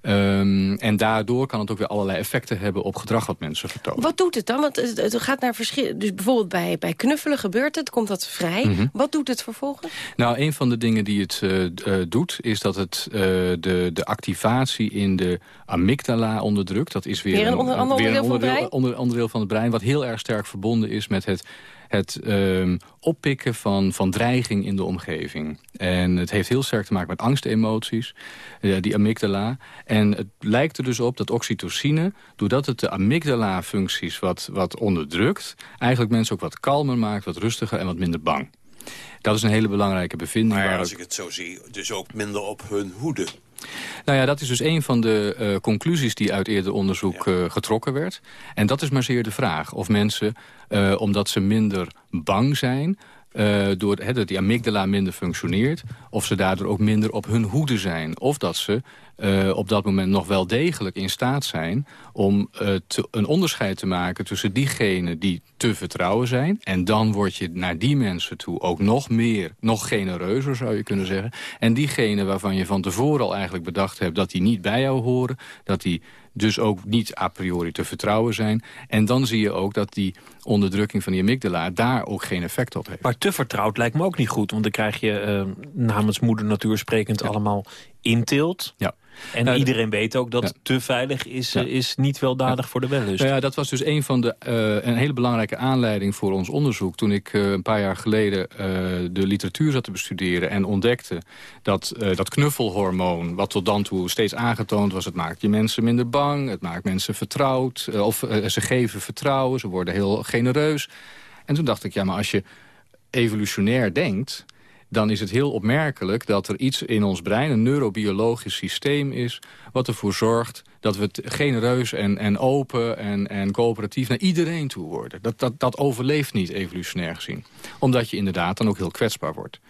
Ehm, en daardoor kan het ook weer allerlei effecten hebben op gedrag wat mensen vertonen. Wat doet het dan? Want het, gaat naar verschillen. Dus bijvoorbeeld bij, bij knuffelen gebeurt het, komt dat vrij. Mhm. Wat doet het vervolgens? Nou, een van de dingen die het eh, doet... is dat het de, de activatie in de amygdala onderdrukt. Dat is weer, Weer een onder- ander weer onderdeel van het brein? onder- onderdeel van het brein... wat heel erg sterk verbonden is met het, het ehm, oppikken van, van dreiging in de omgeving. En het heeft heel sterk te maken met angstemoties, eh, die amygdala. En het lijkt er dus op dat oxytocine, doordat het de amygdala-functies wat, wat onderdrukt... eigenlijk mensen ook wat kalmer maakt, wat rustiger en wat minder bang. Dat is een hele belangrijke bevinding. Maar waar als ook- ik het zo zie, dus ook minder op hun hoede. Nou ja, dat is dus een van de eh, conclusies die uit eerder onderzoek eh, getrokken werd. En dat is maar zeer de vraag. Of mensen, eh, omdat ze minder bang zijn... eh, door dat die amygdala minder functioneert... of ze daardoor ook minder op hun hoede zijn. Of dat ze eh, op dat moment nog wel degelijk in staat zijn... om eh, een onderscheid te maken tussen diegenen die te vertrouwen zijn... en dan word je naar die mensen toe ook nog meer, nog genereuzer zou je kunnen zeggen... en diegenen waarvan je van tevoren al eigenlijk bedacht hebt... dat die niet bij jou horen, dat die dus ook niet a priori te vertrouwen zijn. En dan zie je ook dat die onderdrukking van die amygdala daar ook geen effect op heeft. Maar te vertrouwd lijkt me ook niet goed. Want dan krijg je eh, namens moeder natuur sprekend allemaal inteelt. Ja. En iedereen weet ook dat te veilig is, eh, is niet weldadig voor de wellust. Nou ja, dat was dus een van de eh, een hele belangrijke aanleiding voor ons onderzoek. Toen ik eh, een paar jaar geleden de literatuur zat te bestuderen en ontdekte dat dat knuffelhormoon, wat tot dan toe steeds aangetoond was, het maakt je mensen minder bang, het maakt mensen vertrouwd, of ze geven vertrouwen, ze worden heel genereus. En toen dacht ik, ja, maar als je evolutionair denkt dan is het heel opmerkelijk dat er iets in ons brein... een neurobiologisch systeem is... wat ervoor zorgt dat we genereus en, en open en, en coöperatief... naar iedereen toe worden. Dat, dat, dat overleeft niet evolutionair gezien. Omdat je inderdaad dan ook heel kwetsbaar wordt.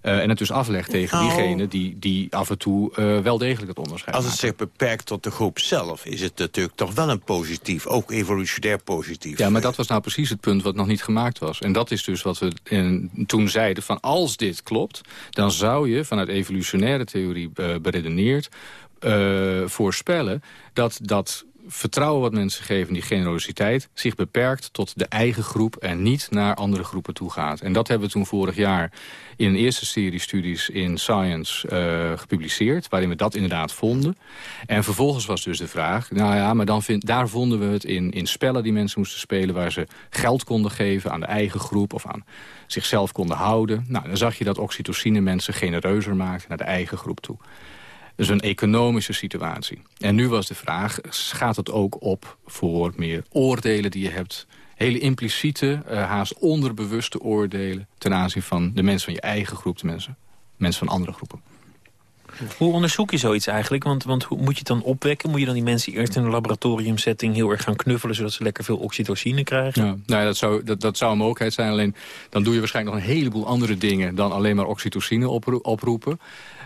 Eh, en het dus aflegt tegen Nou. diegenen die, die af en toe eh, wel degelijk het onderscheid Als het maken. zich beperkt tot de groep zelf... is het natuurlijk toch wel een positief, ook evolutionair positief. Ja, maar dat was nou precies het punt wat nog niet gemaakt was. En dat is dus wat we in, toen zeiden van als dit klopt... dan zou je vanuit evolutionaire theorie eh, beredeneerd eh, voorspellen... dat dat vertrouwen wat mensen geven, die generositeit... zich beperkt tot de eigen groep en niet naar andere groepen toe gaat. En dat hebben we toen vorig jaar in een eerste serie studies in Science eh, gepubliceerd... waarin we dat inderdaad vonden. En vervolgens was dus de vraag... nou ja, maar dan vind, daar vonden we het in, in spellen die mensen moesten spelen... waar ze geld konden geven aan de eigen groep of aan zichzelf konden houden. Nou, dan zag je dat oxytocine mensen genereuzer maakte naar de eigen groep toe. Dus een economische situatie. En nu was de vraag, gaat het ook op voor meer oordelen die je hebt... hele impliciete, eh, haast onderbewuste oordelen... ten aanzien van de mensen van je eigen groep, de mensen, mensen van andere groepen. Hoe onderzoek je zoiets eigenlijk? Want, want hoe moet je het dan opwekken? Moet je dan die mensen eerst in een laboratoriumsetting heel erg gaan knuffelen... zodat ze lekker veel oxytocine krijgen? Ja, nou ja, dat, zou, dat, dat zou een mogelijkheid zijn. Alleen dan doe je waarschijnlijk nog een heleboel andere dingen... dan alleen maar oxytocine opro- oproepen.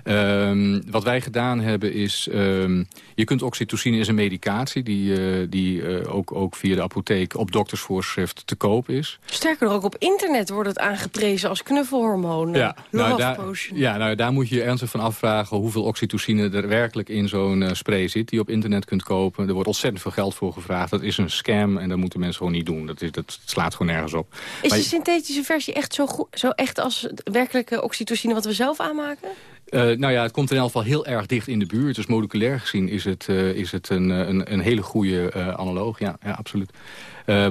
Ehm, wat wij gedaan hebben is... ehm, je kunt oxytocine is een medicatie... die, eh, die eh, ook, ook via de apotheek op doktersvoorschrift te koop is. Sterker nog, ook op internet wordt het aangeprezen als knuffelhormoon. Ja, nou, daar, potion. ja nou, daar moet je je ernstig van afvragen... hoeveel oxytocine er werkelijk in zo'n eh, spray zit... die je op internet kunt kopen. Er wordt ontzettend veel geld voor gevraagd. Dat is een scam en dat moeten mensen gewoon niet doen. Dat, is, dat slaat gewoon nergens op. Is Maar de synthetische versie echt zo, goed, zo echt als werkelijke oxytocine wat we zelf aanmaken? Eh, nou ja, het komt in elk geval heel erg dicht in de buurt. Dus moleculair gezien is het, eh, is het een, een, een hele goede eh, analoog. Ja, ja absoluut.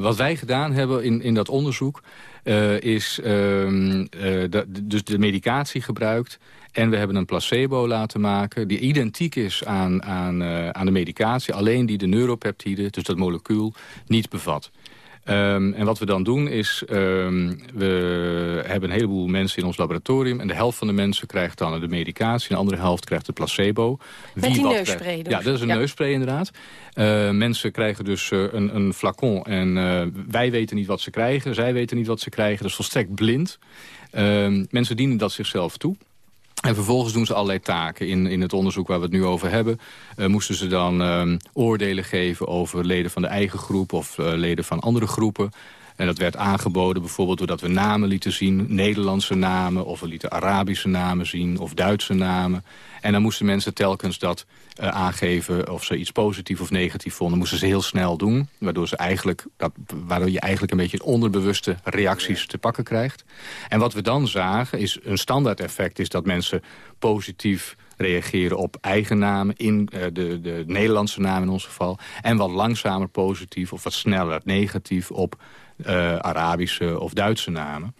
Wat wij gedaan hebben in, in dat onderzoek... is ehm, eh, de, dus de medicatie gebruikt... En we hebben een placebo laten maken die identiek is aan, aan, aan de medicatie... alleen die de neuropeptide, dus dat molecuul, niet bevat. Ehm, en wat we dan doen is, ehm, we hebben een heleboel mensen in ons laboratorium... en de helft van de mensen krijgt dan de medicatie... en de andere helft krijgt de placebo. Met die neusspray dus. Ja, dat is een Ja. neusspray inderdaad. Eh, mensen krijgen dus eh, een, een flacon en eh, wij weten niet wat ze krijgen. Zij weten niet wat ze krijgen, dat is volstrekt blind. Ehm, mensen dienen dat zichzelf toe. En vervolgens doen ze allerlei taken. In, in het onderzoek waar we het nu over hebben... eh, moesten ze dan ehm, oordelen geven over leden van de eigen groep... of eh, leden van andere groepen. En dat werd aangeboden bijvoorbeeld doordat we namen lieten zien. Nederlandse namen, of we lieten Arabische namen zien... of Duitse namen. En dan moesten mensen telkens dat eh, aangeven... of ze iets positief of negatief vonden. Moesten ze heel snel doen. Waardoor, ze eigenlijk, dat, waardoor je eigenlijk een beetje onderbewuste reacties te pakken krijgt. En wat we dan zagen, is een standaard effect... is dat mensen positief reageren op eigen namen, in eh, de, de Nederlandse naam in ons geval. En wat langzamer positief of wat sneller negatief op eh, Arabische of Duitse namen.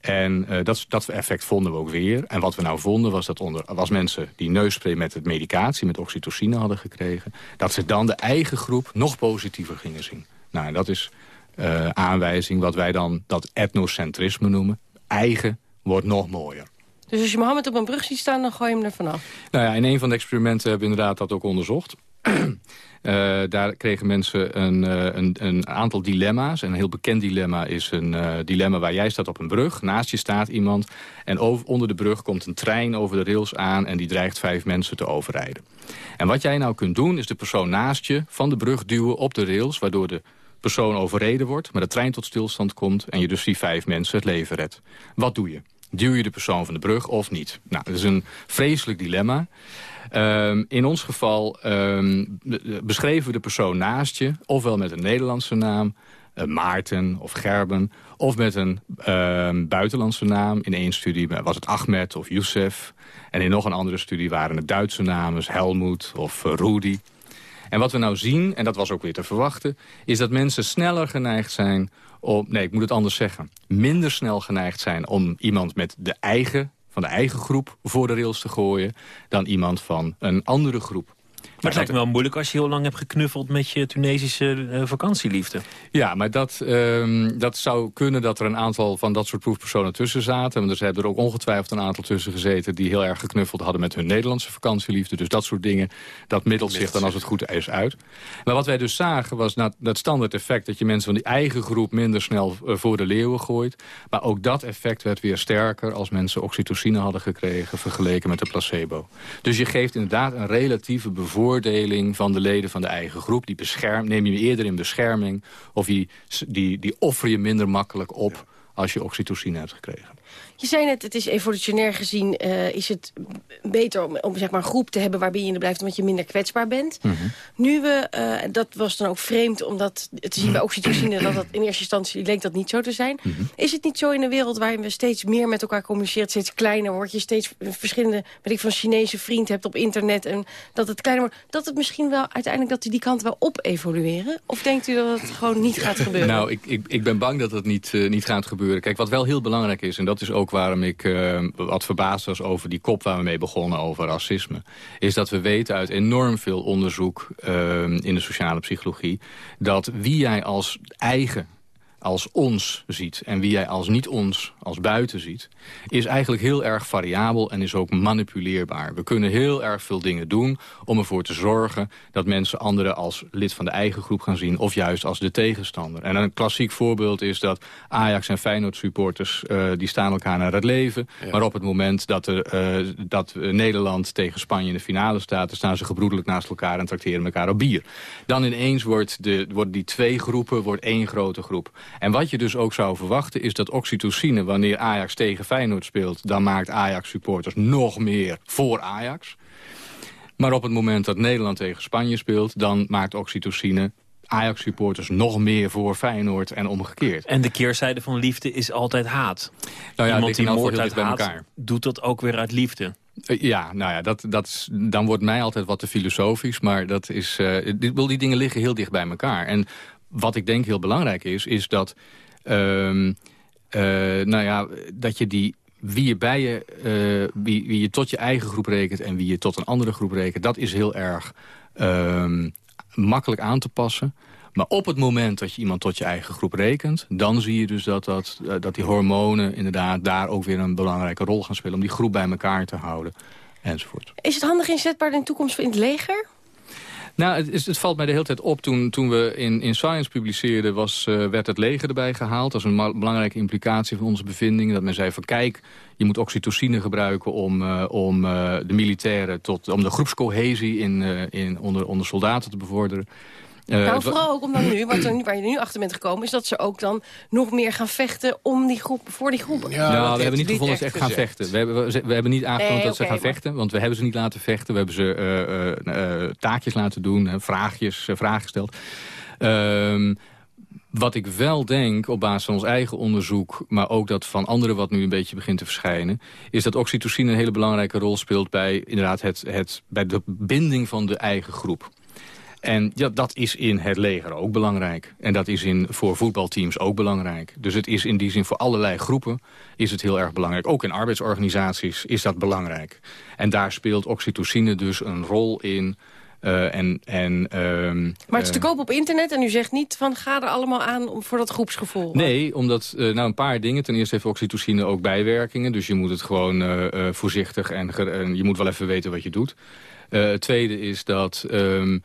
En eh, dat, dat effect vonden we ook weer. En wat we nou vonden was dat onder was mensen die neusspray met het medicatie, met oxytocine hadden gekregen, dat ze dan de eigen groep nog positiever gingen zien. Nou, en dat is eh, aanwijzing wat wij dan dat etnocentrisme noemen. Eigen wordt nog mooier. Dus als je Mohammed op een brug ziet staan, dan gooi je hem er vanaf. Nou ja, in een van de experimenten hebben we inderdaad dat ook onderzocht. Uh, daar kregen mensen een, uh, een, een, aantal dilemma's. En een heel bekend dilemma is een uh, dilemma waar jij staat op een brug. Naast je staat iemand. En onder de brug komt een trein over de rails aan... en die dreigt vijf mensen te overrijden. En wat jij nou kunt doen is de persoon naast je van de brug duwen op de rails... waardoor de persoon overreden wordt, maar de trein tot stilstand komt... en je dus die vijf mensen het leven redt. Wat doe je? Duw je de persoon van de brug of niet? Nou, dat is een vreselijk dilemma. Um, in ons geval um, beschreven we de persoon naast je... ofwel met een Nederlandse naam, uh, Maarten of Gerben... of met een uh, buitenlandse naam. In één studie was het Ahmed of Youssef. En in nog een andere studie waren het Duitse namen... Helmoet of uh, Rudi. En wat we nou zien, en dat was ook weer te verwachten... is dat mensen sneller geneigd zijn om... nee, ik moet het anders zeggen. Minder snel geneigd zijn om iemand met de eigen van de eigen groep voor de rails te gooien... dan iemand van een andere groep. Maar het lijkt me wel moeilijk als je heel lang hebt geknuffeld met je Tunesische uh, vakantieliefde. Ja, maar dat, um, dat zou kunnen dat er een aantal van dat soort proefpersonen tussen zaten. Want er hebben er ook ongetwijfeld een aantal tussen gezeten... die heel erg geknuffeld hadden met hun Nederlandse vakantieliefde. Dus dat soort dingen, dat middelt zich dan als het goed is uit. Maar wat wij dus zagen was dat, dat standaard effect... dat je mensen van die eigen groep minder snel uh, voor de leeuwen gooit. Maar ook dat effect werd weer sterker als mensen oxytocine hadden gekregen... vergeleken met de placebo. Dus je geeft inderdaad een relatieve bevoordeling bevoordeling van de leden van de eigen groep. Die bescherm, neem je eerder in bescherming of die, die, die offer je minder makkelijk op als je oxytocine hebt gekregen. Je zei net, het is evolutionair gezien uh, is het beter om, om zeg maar, een groep te hebben waarbij je in blijft... omdat je minder kwetsbaar bent. Mm -hmm. Nu we, uh, dat was dan ook vreemd om dat te zien bij oxytocine... dat dat in eerste instantie leek dat niet zo te zijn. Mm -hmm. Is het niet zo in een wereld waarin we steeds meer met elkaar communiceren... steeds kleiner wordt, je steeds verschillende... weet ik van Chinese vriend hebt op internet... en dat het kleiner wordt, dat het misschien wel uiteindelijk... dat die kant wel op evolueren? Of denkt u dat het gewoon niet gaat gebeuren? Nou, ik, ik, ik ben bang dat het niet, uh, niet gaat gebeuren. Kijk, wat wel heel belangrijk is, en dat is ook waarom ik uh, wat verbaasd was over die kop waar we mee begonnen over racisme... is dat we weten uit enorm veel onderzoek uh, in de sociale psychologie... dat wie jij als eigen als ons ziet en wie jij als niet ons, als buiten ziet... is eigenlijk heel erg variabel en is ook manipuleerbaar. We kunnen heel erg veel dingen doen om ervoor te zorgen... dat mensen anderen als lid van de eigen groep gaan zien... of juist als de tegenstander. En een klassiek voorbeeld is dat Ajax en Feyenoord supporters... Uh, die staan elkaar naar het leven. Ja. Maar op het moment dat, er, uh, dat Nederland tegen Spanje in de finale staat... dan staan ze gebroedelijk naast elkaar en tracteren elkaar op bier. Dan ineens wordt de, worden die twee groepen wordt één grote groep. En wat je dus ook zou verwachten is dat oxytocine... wanneer Ajax tegen Feyenoord speelt... dan maakt Ajax-supporters nog meer voor Ajax. Maar op het moment dat Nederland tegen Spanje speelt... dan maakt oxytocine Ajax-supporters nog meer voor Feyenoord en omgekeerd. En de keerzijde van liefde is altijd haat. Nou ja, Iemand die moord uit haat, elkaar. doet dat ook weer uit liefde. Uh, ja, nou ja, dat, dat is, dan wordt mij altijd wat te filosofisch. Maar dat is, uh, die, die dingen liggen heel dicht bij elkaar. En wat ik denk heel belangrijk is, is dat, um, uh, nou ja, dat je die wie je bij je, uh, wie, wie je tot je eigen groep rekent en wie je tot een andere groep rekent, dat is heel erg um, makkelijk aan te passen. Maar op het moment dat je iemand tot je eigen groep rekent... dan zie je dus dat, dat, uh, dat die hormonen inderdaad daar ook weer een belangrijke rol gaan spelen... om die groep bij elkaar te houden, enzovoort. Is het handig inzetbaar in de toekomst in het leger? Nou, het, het, valt mij de hele tijd op. Toen, toen we in, in Science publiceerden, was, uh, werd het leger erbij gehaald. Is een belangrijke implicatie van onze bevindingen. Dat men zei van kijk, je moet oxytocine gebruiken om, uh, om uh, de militairen tot, om de groepscohesie in, in, onder, onder soldaten te bevorderen. Uh, nou, vooral ook omdat nu, wat er, waar je nu achter bent gekomen... is dat ze ook dan nog meer gaan vechten om die groep, voor die groepen. Ja, nou, we hebben niet gevonden dat ze echt gaan vechten. We hebben, we, we hebben niet aangetoond nee, dat okay, ze gaan maar... vechten. Want we hebben ze niet laten vechten. We hebben ze uh, uh, taakjes laten doen, vraagjes, vragen gesteld. Um, wat ik wel denk, op basis van ons eigen onderzoek... maar ook dat van anderen wat nu een beetje begint te verschijnen... is dat oxytocine een hele belangrijke rol speelt... bij, inderdaad het, het, bij de binding van de eigen groep. En ja, dat is in het leger ook belangrijk. En dat is in, voor voetbalteams ook belangrijk. Dus het is in die zin voor allerlei groepen is het heel erg belangrijk. Ook in arbeidsorganisaties is dat belangrijk. En daar speelt oxytocine dus een rol in... Eh, en, en, ehm, Maar het is te eh, koop op internet en u zegt niet van ga er allemaal aan om- voor dat groepsgevoel. Nee, omdat, eh, nou een paar dingen. Ten eerste heeft oxytocine ook bijwerkingen. Dus je moet het gewoon voorzichtig en, je moet wel even weten wat je doet. Het tweede is dat ehm,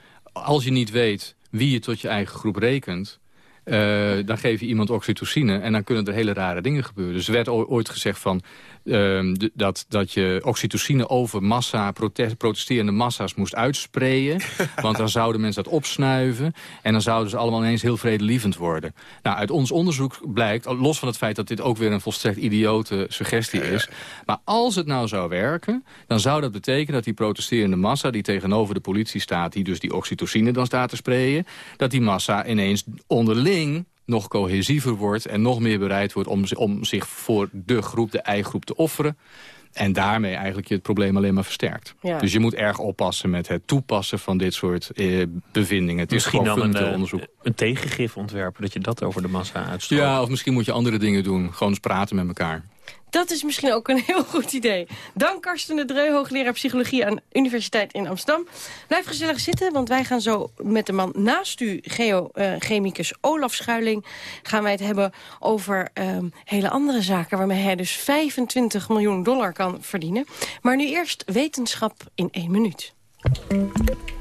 als je niet weet wie je tot je eigen groep rekent... eh, dan geef je iemand oxytocine en dan kunnen er hele rare dingen gebeuren. Dus er werd ooit gezegd van, ehm, dat, dat je oxytocine over massa, protest, protesterende massa's moest uitsprayen. want dan zouden mensen dat opsnuiven en dan zouden ze allemaal ineens heel vredelievend worden. Nou, uit ons onderzoek blijkt, los van het feit dat dit ook weer een volstrekt idiote suggestie is. Maar als het nou zou werken, dan zou dat betekenen dat die protesterende massa die tegenover de politie staat, die dus die oxytocine dan staat te sprayen, dat die massa ineens onderling nog cohesiever wordt en nog meer bereid wordt om, om zich voor de groep, de eigroep te offeren. En daarmee eigenlijk je het probleem alleen maar versterkt. Ja. Dus je moet erg oppassen met het toepassen van dit soort eh, bevindingen. Het is Misschien gewoon dan een, eh, onderzoek. een tegengif ontwerpen, dat je dat over de massa uitstrooit. Ja, of misschien moet je andere dingen doen. Gewoon eens praten met elkaar. Dat is misschien ook een heel goed idee. Dank Karsten de Dreu, hoogleraar psychologie aan Universiteit in Amsterdam. Blijf gezellig zitten, want wij gaan zo met de man naast u, geochemicus Olaf Schuiling... gaan wij het hebben over ehm, hele andere zaken... waarmee hij dus 25 miljoen dollar kan verdienen. Maar nu eerst wetenschap in één minuut.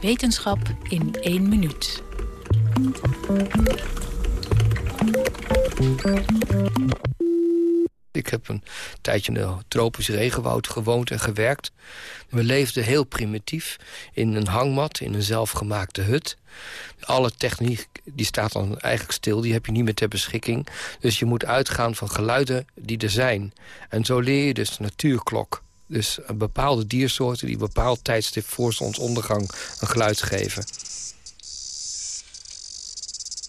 Wetenschap in één minuut. Ik heb een tijdje in een tropisch regenwoud gewoond en gewerkt. We leefden heel primitief in een hangmat, in een zelfgemaakte hut. Alle techniek die staat dan eigenlijk stil, die heb je niet meer ter beschikking. Dus je moet uitgaan van geluiden die er zijn. En zo leer je dus de natuurklok. Dus bepaalde diersoorten die een bepaald tijdstip voor zonsondergang een geluid geven.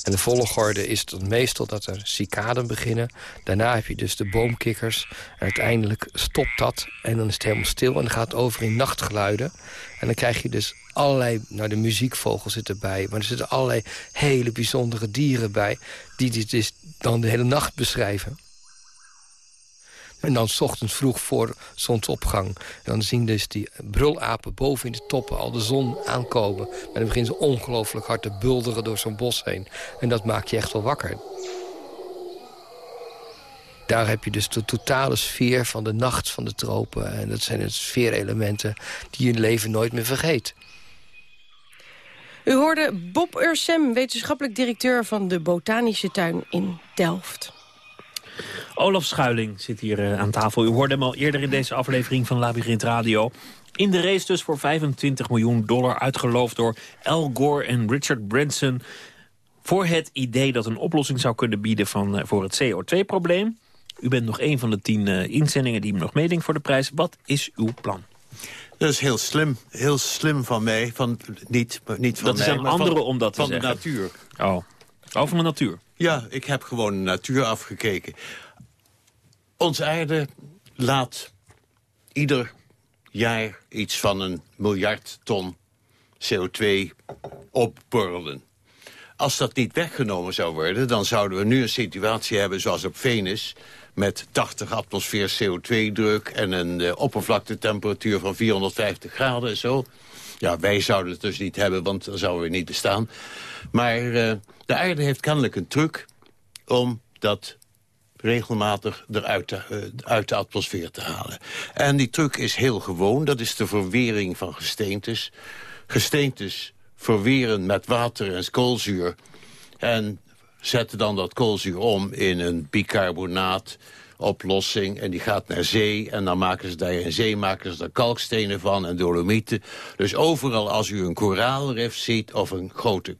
En de volgorde is dan meestal dat er cicaden beginnen. Daarna heb je dus de boomkikkers. Uiteindelijk stopt dat en dan is het helemaal stil. En dan gaat het over in nachtgeluiden. En dan krijg je dus allerlei... Nou, de muziekvogel zit erbij. Maar er zitten allerlei hele bijzondere dieren bij... die dit dus dan de hele nacht beschrijven. En dan 's ochtends vroeg voor zonsopgang. Dan zien dus die brulapen boven in de toppen al de zon aankomen. En dan beginnen ze ongelooflijk hard te bulderen door zo'n bos heen. En dat maakt je echt wel wakker. Daar heb je dus de totale sfeer van de nacht van de tropen. En dat zijn de sfeerelementen die je leven nooit meer vergeet. U hoorde Bob Ursem, wetenschappelijk directeur van de Botanische Tuin in Delft. Olaf Schuiling zit hier eh, aan tafel. U hoorde hem al eerder in deze aflevering van Labyrinth Radio. In de race dus voor 25 miljoen dollar uitgeloofd door Al Gore en Richard Branson... voor het idee dat een oplossing zou kunnen bieden van, eh, voor het CO2-probleem. U bent nog een van de tien eh, inzendingen die nog meedenkt voor de prijs. Wat is uw plan? Dat is heel slim. Heel slim van mij. Van, niet, niet van Dat is mij, aan van- anderen om dat te Van zeggen. de natuur. Oh, over de natuur. Ja, ik heb gewoon de natuur afgekeken. Onze aarde laat ieder jaar iets van een miljard ton CO2 opborrelen. Als dat niet weggenomen zou worden, dan zouden we nu een situatie hebben zoals op Venus... met 80 atmosfeer CO2-druk en een eh, oppervlaktetemperatuur van 450 graden en zo. Ja, wij zouden het dus niet hebben, want dan zouden we niet bestaan. Maar eh, de aarde heeft kennelijk een truc om dat regelmatig eruit eh, uit de atmosfeer te halen. En die truc is heel gewoon. Dat is de verwering van gesteentes. Gesteentes verweren met water en koolzuur. En zetten dan dat koolzuur om in een bicarbonaat oplossing en die gaat naar zee en dan maken ze daar in zee maken ze er kalkstenen van en dolomieten. Dus overal als u een koraalrif ziet of een grote,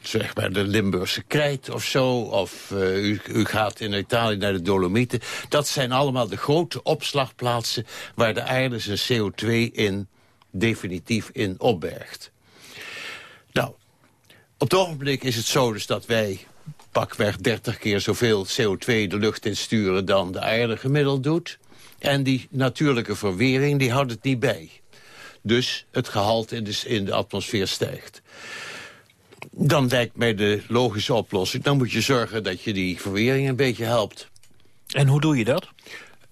zeg maar de Limburgse krijt of zo, of eh, u, u gaat in Italië naar de dolomieten, dat zijn allemaal de grote opslagplaatsen waar de aarde zijn CO2 in definitief in opbergt. Nou, op het ogenblik is het zo dus dat wij pakweg 30 keer zoveel CO2 de lucht insturen dan de aarde gemiddeld doet. En die natuurlijke verwering die houdt het niet bij. Dus het gehalte in de, in de atmosfeer stijgt. Dan lijkt mij de logische oplossing. Dan moet je zorgen dat je die verwering een beetje helpt. En hoe doe je dat?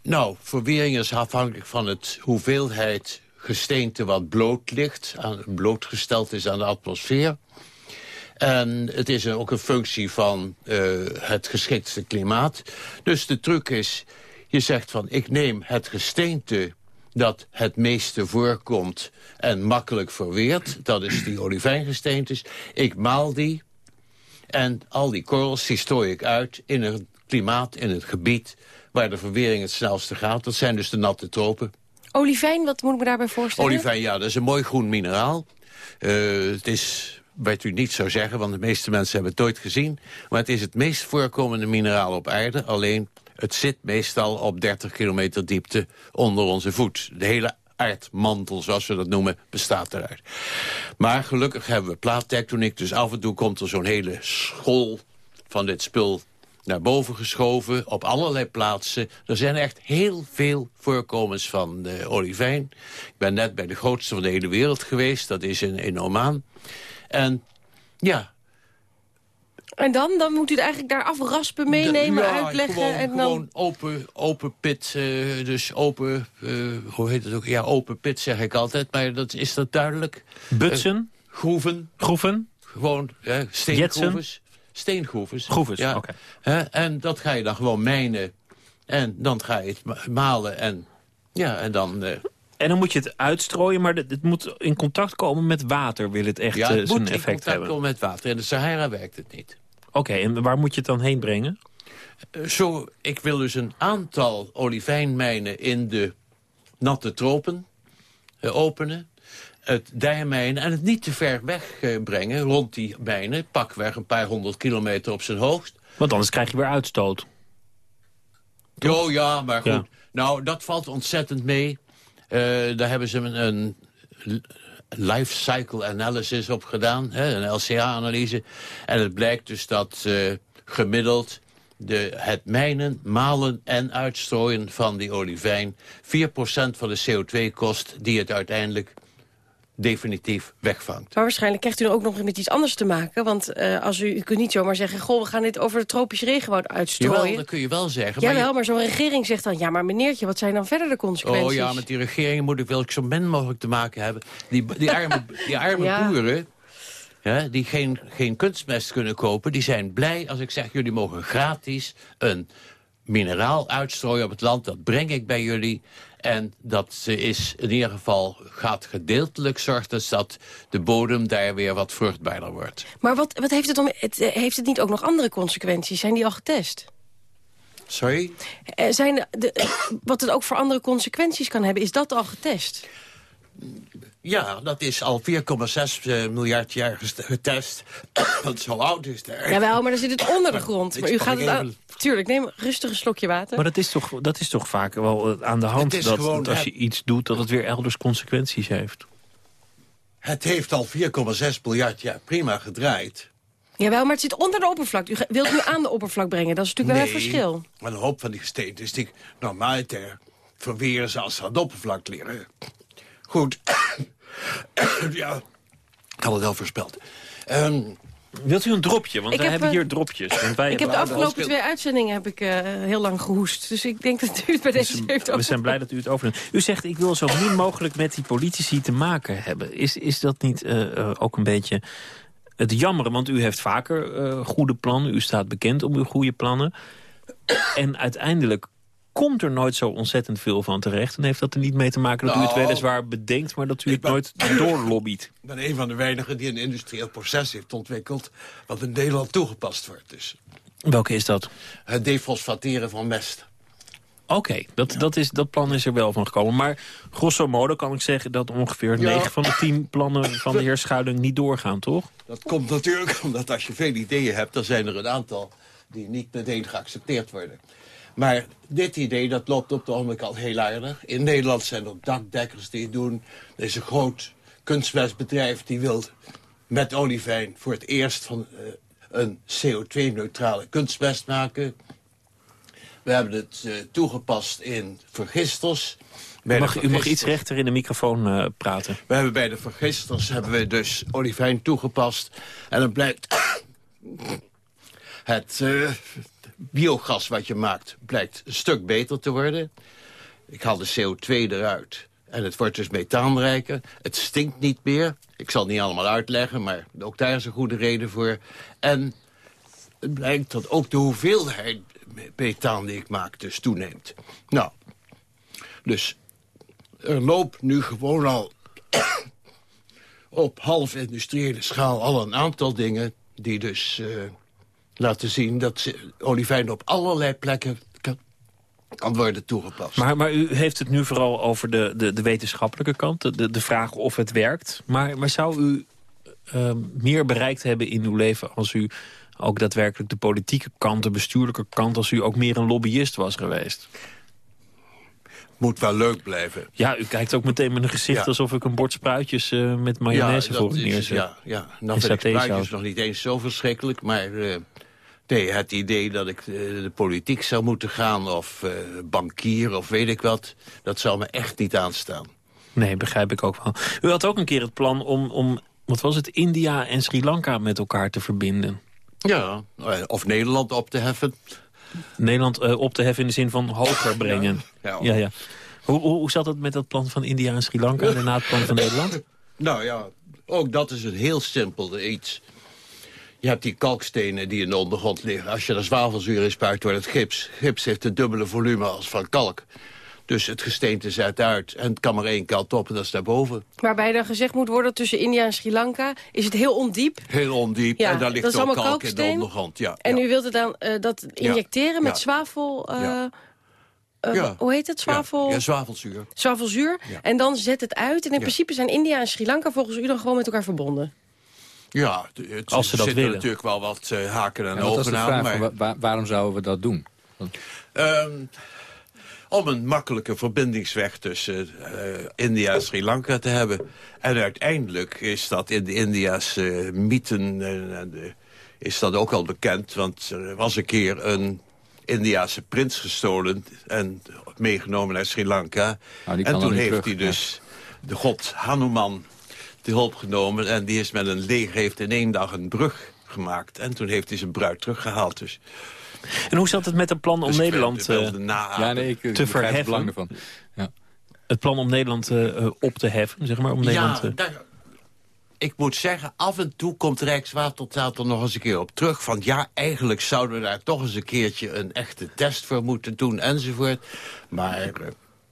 Nou, verwering is afhankelijk van het hoeveelheid gesteente wat bloot ligt, aan, blootgesteld is aan de atmosfeer. En het is ook een functie van uh, het geschiktste klimaat. Dus de truc is, je zegt van ik neem het gesteente dat het meeste voorkomt en makkelijk verweert. Dat is die olivijngesteentes. Ik maal die en al die korrels die stooi ik uit in een klimaat, in het gebied... waar de verwering het snelste gaat. Dat zijn dus de natte tropen. Olivijn, wat moet ik me daarbij voorstellen? Olivijn, ja, dat is een mooi groen mineraal. Uh, het is wat u niet zou zeggen, want de meeste mensen hebben het nooit gezien. Maar het is het meest voorkomende mineraal op aarde. Alleen, het zit meestal op 30 kilometer diepte onder onze voet. De hele aardmantel, zoals we dat noemen, bestaat eruit. Maar gelukkig hebben we plaattektoniek, dus af en toe komt er zo'n hele school van dit spul naar boven geschoven, op allerlei plaatsen. Er zijn echt heel veel voorkomens van de olivijn. Ik ben net bij de grootste van de hele wereld geweest, dat is in, in Oman. En ja, en dan? Dan moet u het eigenlijk daar afraspen, meenemen, ja, uitleggen? Gewoon, en dan... gewoon open, open pit, uh, dus open, uh, hoe heet het ook? Ja, open pit zeg ik altijd, maar dat, is dat duidelijk? Butsen? Uh, groeven. Groeven? Gewoon uh, steengroeves. Steengroeves. Groeves, ja. oké. en dat ga je dan gewoon mijnen. En dan ga je het malen en, ja, en dan... En dan moet je het uitstrooien, maar het moet in contact komen met water... wil het echt ja, het zijn moet effect in contact hebben. komen met water. In de Sahara werkt het niet. Oké, okay, en waar moet je het dan heen brengen? Uh, zo, ik wil dus een aantal olivijnmijnen in de natte tropen uh, openen. Het dijmijnen en het niet te ver wegbrengen rond die mijnen. Pakweg een paar honderd kilometer op zijn hoogst. Want anders krijg je weer uitstoot. Oh ja, maar goed. Ja. Nou, dat valt ontzettend mee. Daar hebben ze een, een life cycle analysis op gedaan, hè, een LCA-analyse. En het blijkt dus dat uh, gemiddeld de, het mijnen, malen en uitstrooien van die olivijn... 4% van de CO2 kost die het uiteindelijk definitief wegvangt. Maar waarschijnlijk krijgt u er ook nog met iets anders te maken. Want uh, als u, u kunt niet zomaar zeggen... goh, we gaan dit over het tropisch regenwoud uitstrooien. Jawel, dat kun je wel zeggen. Jawel, maar, maar zo'n regering zegt dan... ja, maar meneertje, wat zijn dan verder de consequenties? Oh ja, met die regeringen moet ik wel zo min mogelijk te maken hebben. Die, die arme, die arme Ja. boeren... Ja, die geen, geen kunstmest kunnen kopen, die zijn blij als ik zeg... jullie mogen gratis een mineraal uitstrooien op het land. Dat breng ik bij jullie. En dat is in ieder geval gaat gedeeltelijk zorgt dus dat de bodem daar weer wat vruchtbaarder wordt. Maar wat, wat heeft, het om, het, eh, heeft het niet ook nog andere consequenties? Zijn die al getest? Sorry? Eh, zijn de, wat het ook voor andere consequenties kan hebben, is dat al getest? Ja, dat is al 4,6 uh, miljard jaar getest. Want zo oud is het er. Jawel, maar dan zit het onder de grond. Maar u gaat het aan... Tuurlijk, neem rustig een slokje water. Maar dat is toch, dat is toch vaak wel eh, aan de hand... Het is Dat, gewoon dat als je het- iets doet, dat het weer elders consequenties heeft. Het heeft al 4,6 miljard jaar prima gedraaid. Jawel, maar het zit onder de oppervlakte. U wilt nu aan de oppervlak brengen. Dat is natuurlijk wel een verschil. maar een hoop van die gesteentes die normaliter verweren ze als ze aan de oppervlak liggen. Goed. ja, ik had het al voorspeld. Ehm, Wilt u een dropje? Want Ik wij heb, hebben eh, hier dropjes. Want wij Ik heb de afgelopen twee uitzendingen heb ik, eh, heel lang gehoest. Dus ik denk dat u het bij deze heeft We zijn blij dat u het overneemt. U zegt, ik wil zo min mogelijk met die politici te maken hebben. Is, is dat niet eh, eh, ook een beetje het jammeren? Want u heeft vaker eh, goede plannen. U staat bekend om uw goede plannen. En uiteindelijk komt er nooit zo ontzettend veel van terecht. En heeft dat er niet mee te maken dat u het Nou, weliswaar bedenkt... maar dat u het nooit doorlobbyt? Ik ben een van de weinigen die een industrieel proces heeft ontwikkeld... wat in Nederland toegepast wordt. Dus Welke is dat? het defosfateren van mest. Oké, dat, dat, is dat plan is er wel van gekomen. Maar grosso modo kan ik zeggen dat ongeveer Ja. 9 van de 10 plannen van de heer Schuiling niet doorgaan, toch? Dat komt natuurlijk omdat als je veel ideeën hebt... dan zijn er een aantal die niet meteen geaccepteerd worden. Maar dit idee, dat loopt op het ogenblik al heel aardig. In Nederland zijn er dakdekkers die het doen. Er is een groot kunstmestbedrijf die wil met olivijn... voor het eerst van eh, een CO2-neutrale kunstmest maken. We hebben het eh, toegepast in vergisters. U de mag, u mag iets rechter in de microfoon eh, praten. we hebben bij de vergisters hebben we dus olivijn toegepast. En dan blijkt het biogas wat je maakt blijkt een stuk beter te worden. Ik haal de CO2 eruit. En het wordt dus methaanrijker. Het stinkt niet meer. Ik zal het niet allemaal uitleggen, maar ook daar is een goede reden voor. En het blijkt dat ook de hoeveelheid methaan die ik maak dus toeneemt. Nou, dus er loopt nu gewoon al op half industriële schaal al een aantal dingen... die dus eh, laten zien dat ze- olivijn op allerlei plekken kan, kan worden toegepast. Maar, maar u heeft het nu vooral over de, de, de wetenschappelijke kant. De, de vraag of het werkt. Maar, maar zou u eh, meer bereikt hebben in uw leven... als u ook daadwerkelijk de politieke kant, de bestuurlijke kant... als u ook meer een lobbyist was geweest? Moet wel leuk blijven. Ja, u kijkt ook meteen met een gezicht Ja. alsof ik een bord spruitjes eh, met mayonaise voor u is- neerzet. Ja, ja. Nou vind ik satésaus. spruitjes nog niet eens zo verschrikkelijk, maar... eh, nee, het idee dat ik eh, de politiek zou moeten gaan... of eh, bankier of weet ik wat, dat zou me echt niet aanstaan. Nee, begrijp ik ook wel. U had ook een keer het plan om, om wat was het, India en Sri Lanka met elkaar te verbinden. Ja, eh, of Nederland op te heffen. Nederland op te heffen in de zin van hoger brengen. Ja. ja, ja. Hoe, hoe, hoe zat het met dat plan van India en Sri Lanka en daarna het plan van Nederland? Nou ja, ook dat is een heel simpel iets. Je hebt die kalkstenen die in de ondergrond liggen. Als je er zwavelzuur in spuit, wordt het gips. Gips heeft een dubbele volume als van kalk. Dus het gesteente zet uit en het kan maar één kant op en dat is daarboven. Waarbij dan gezegd moet worden tussen India en Sri Lanka... is het heel ondiep. Heel ondiep Ja, en daar ligt ook kalk in de ondergrond. Ja, En ja. u wilt het dan eh, dat injecteren met Ja. zwavel... eh, Ja. eh, Ja. Hoe heet het? Zwavel... Ja, zwavelzuur. Zwavelzuur. Ja. En dan zet het uit. En in Ja. principe zijn India en Sri Lanka volgens u dan gewoon met elkaar verbonden. Ja, het, Als ze dat zitten willen. natuurlijk wel wat eh, haken en ogen de aan. vraag, maar- waar- waarom zouden we dat doen? Ehm, om een makkelijke verbindingsweg tussen eh, India en Sri Lanka te hebben. En uiteindelijk is dat in de India's eh, mythen... is dat ook al bekend. Want er was een keer een Indiase prins gestolen... en meegenomen naar Sri Lanka. Nou, en toen heeft terug, hij dus de god Hanuman te hulp genomen... en die is met een leger heeft in één dag een brug gemaakt. En toen heeft hij zijn bruid teruggehaald. Dus En hoe zat het met het plan om Dus Nederland eh, naapen. Ja, nee, ik, ik te begrijp het verheffen? ervan. het plan om Nederland eh, eh, op te heffen, zeg maar, om Nederland... Ja, daar- ik moet zeggen, af en toe komt Rijkswaterstaat er nog eens een keer op terug... van ja, eigenlijk zouden we daar toch eens een keertje een echte test voor moeten doen, enzovoort. Maar,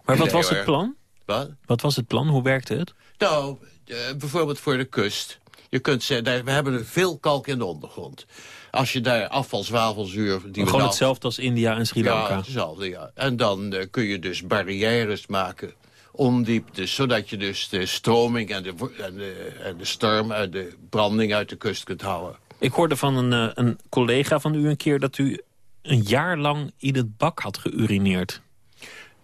maar wat nee, was het plan? Wat? Wat was het plan? Hoe werkte het? Nou, eh, bijvoorbeeld voor de kust. Je kunt zeggen, we hebben er veel kalk in de ondergrond. Als je daar afvalzwavelzuur... Die we Gewoon nou- hetzelfde als India en Sri Lanka. Ja, hetzelfde, ja. En dan eh, kun je dus barrières maken, ondieptes... zodat je dus de stroming en de, en de, en de storm en de branding uit de kust kunt houden. Ik hoorde van een, eh, een collega van u een keer dat u een jaar lang in het bak had geurineerd.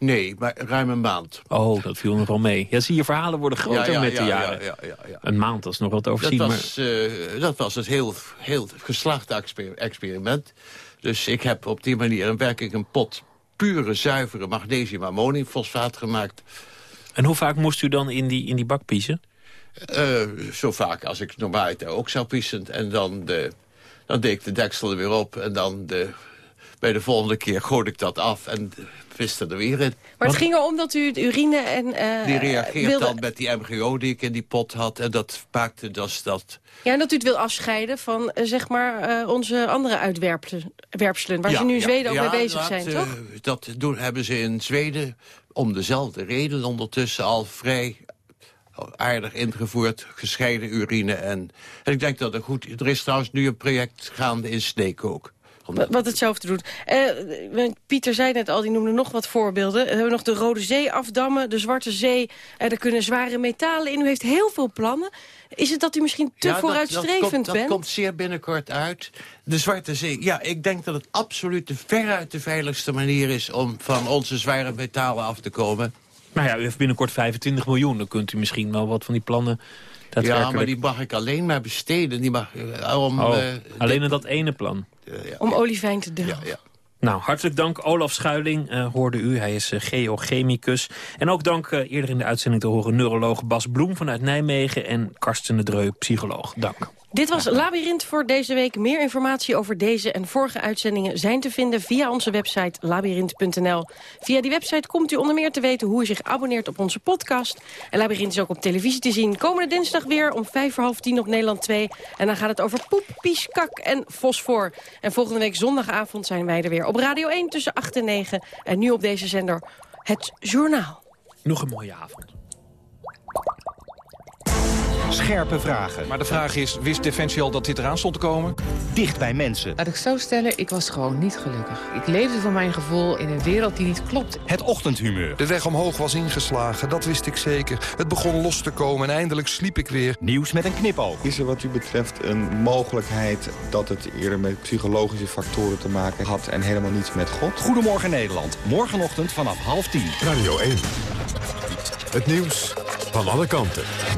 Nee, maar ruim een maand. Oh, dat viel nog wel mee. Ja, zie je, verhalen worden groter Ja, ja, met de ja, jaren. ja, ja, ja, ja. Een maand, dat is nog wat te Dat overzien. maar... was, eh, dat was het heel, heel geslaagde exper- experiment. Dus ik heb op die manier een werkelijk een pot pure, zuivere magnesium-ammoniumfosfaat gemaakt. En hoe vaak moest u dan in die, in die bak piezen? Eh, zo vaak als ik normaal ook zou pissen. En dan, de, dan deed ik de deksel er weer op. En dan de, bij de volgende keer goot ik dat af en viste er weer in. Maar het ging erom dat u het urine en... eh, Die reageert wilde, dan met die MGO die ik in die pot had. En dat maakte dus dat... Ja, en dat u het wil afscheiden van eh, zeg maar eh, onze andere uitwerpselen... waar Ja, ze nu in ja, Zweden ook mee bezig zijn, toch? Dat doen, hebben ze in Zweden om dezelfde reden ondertussen al vrij aardig ingevoerd. Gescheiden urine. En, en ik denk dat het goed... Er is trouwens nu een project gaande in Sneek ook. Wat- hetzelfde doet. Eh, Pieter zei net al, die noemde nog wat voorbeelden. We hebben nog de Rode Zee afdammen, de Zwarte Zee. Eh, er kunnen zware metalen in. U heeft heel veel plannen. Is het dat u misschien te Ja, dat- vooruitstrevend dat, komt, dat bent? komt zeer binnenkort uit. De Zwarte Zee. Ja, ik denk dat het absoluut de veruit de veiligste manier is... om van onze zware metalen af te komen. Nou ja, u heeft binnenkort 25 miljoen. Dan kunt u misschien wel wat van die plannen Ja, maar die mag ik alleen maar besteden. Die mag, eh, om, Oh, eh, alleen in dat ene plan. eh, ja. Om olifijn te delven. Ja, ja. Nou, hartelijk dank Olaf Schuiling, eh, hoorde u. Hij is geochemicus. En ook dank eh, eerder in de uitzending te horen neuroloog Bas Bloem vanuit Nijmegen... en Karsten de Dreu, psycholoog. Dank. Dit was Labyrinth voor deze week. Meer informatie over deze en vorige uitzendingen zijn te vinden via onze website labyrinth.nl. Via die website komt u onder meer te weten hoe u zich abonneert op onze podcast. En Labyrinth is ook op televisie te zien. Komende dinsdag weer om vijf voor half tien op Nederland 2. En dan gaat het over poep, pies, kak en fosfor. En volgende week zondagavond zijn wij er weer op Radio 1 tussen 8 en 9. En nu op deze zender het journaal. Nog een mooie avond. Scherpe vragen. Maar de vraag is, wist Defensie al dat dit eraan stond te komen? Dicht bij mensen. Laat ik zo stellen, ik was gewoon niet gelukkig. Ik leefde van mijn gevoel in een wereld die niet klopt. Het ochtendhumeur. De weg omhoog was ingeslagen, dat wist ik zeker. Het begon los te komen en eindelijk sliep ik weer. Nieuws met een knipoog. Is er wat u betreft een mogelijkheid dat het eerder met psychologische factoren te maken had... en helemaal niets met God? Goedemorgen Nederland. Morgenochtend vanaf half tien. Radio 1. Het nieuws van alle kanten.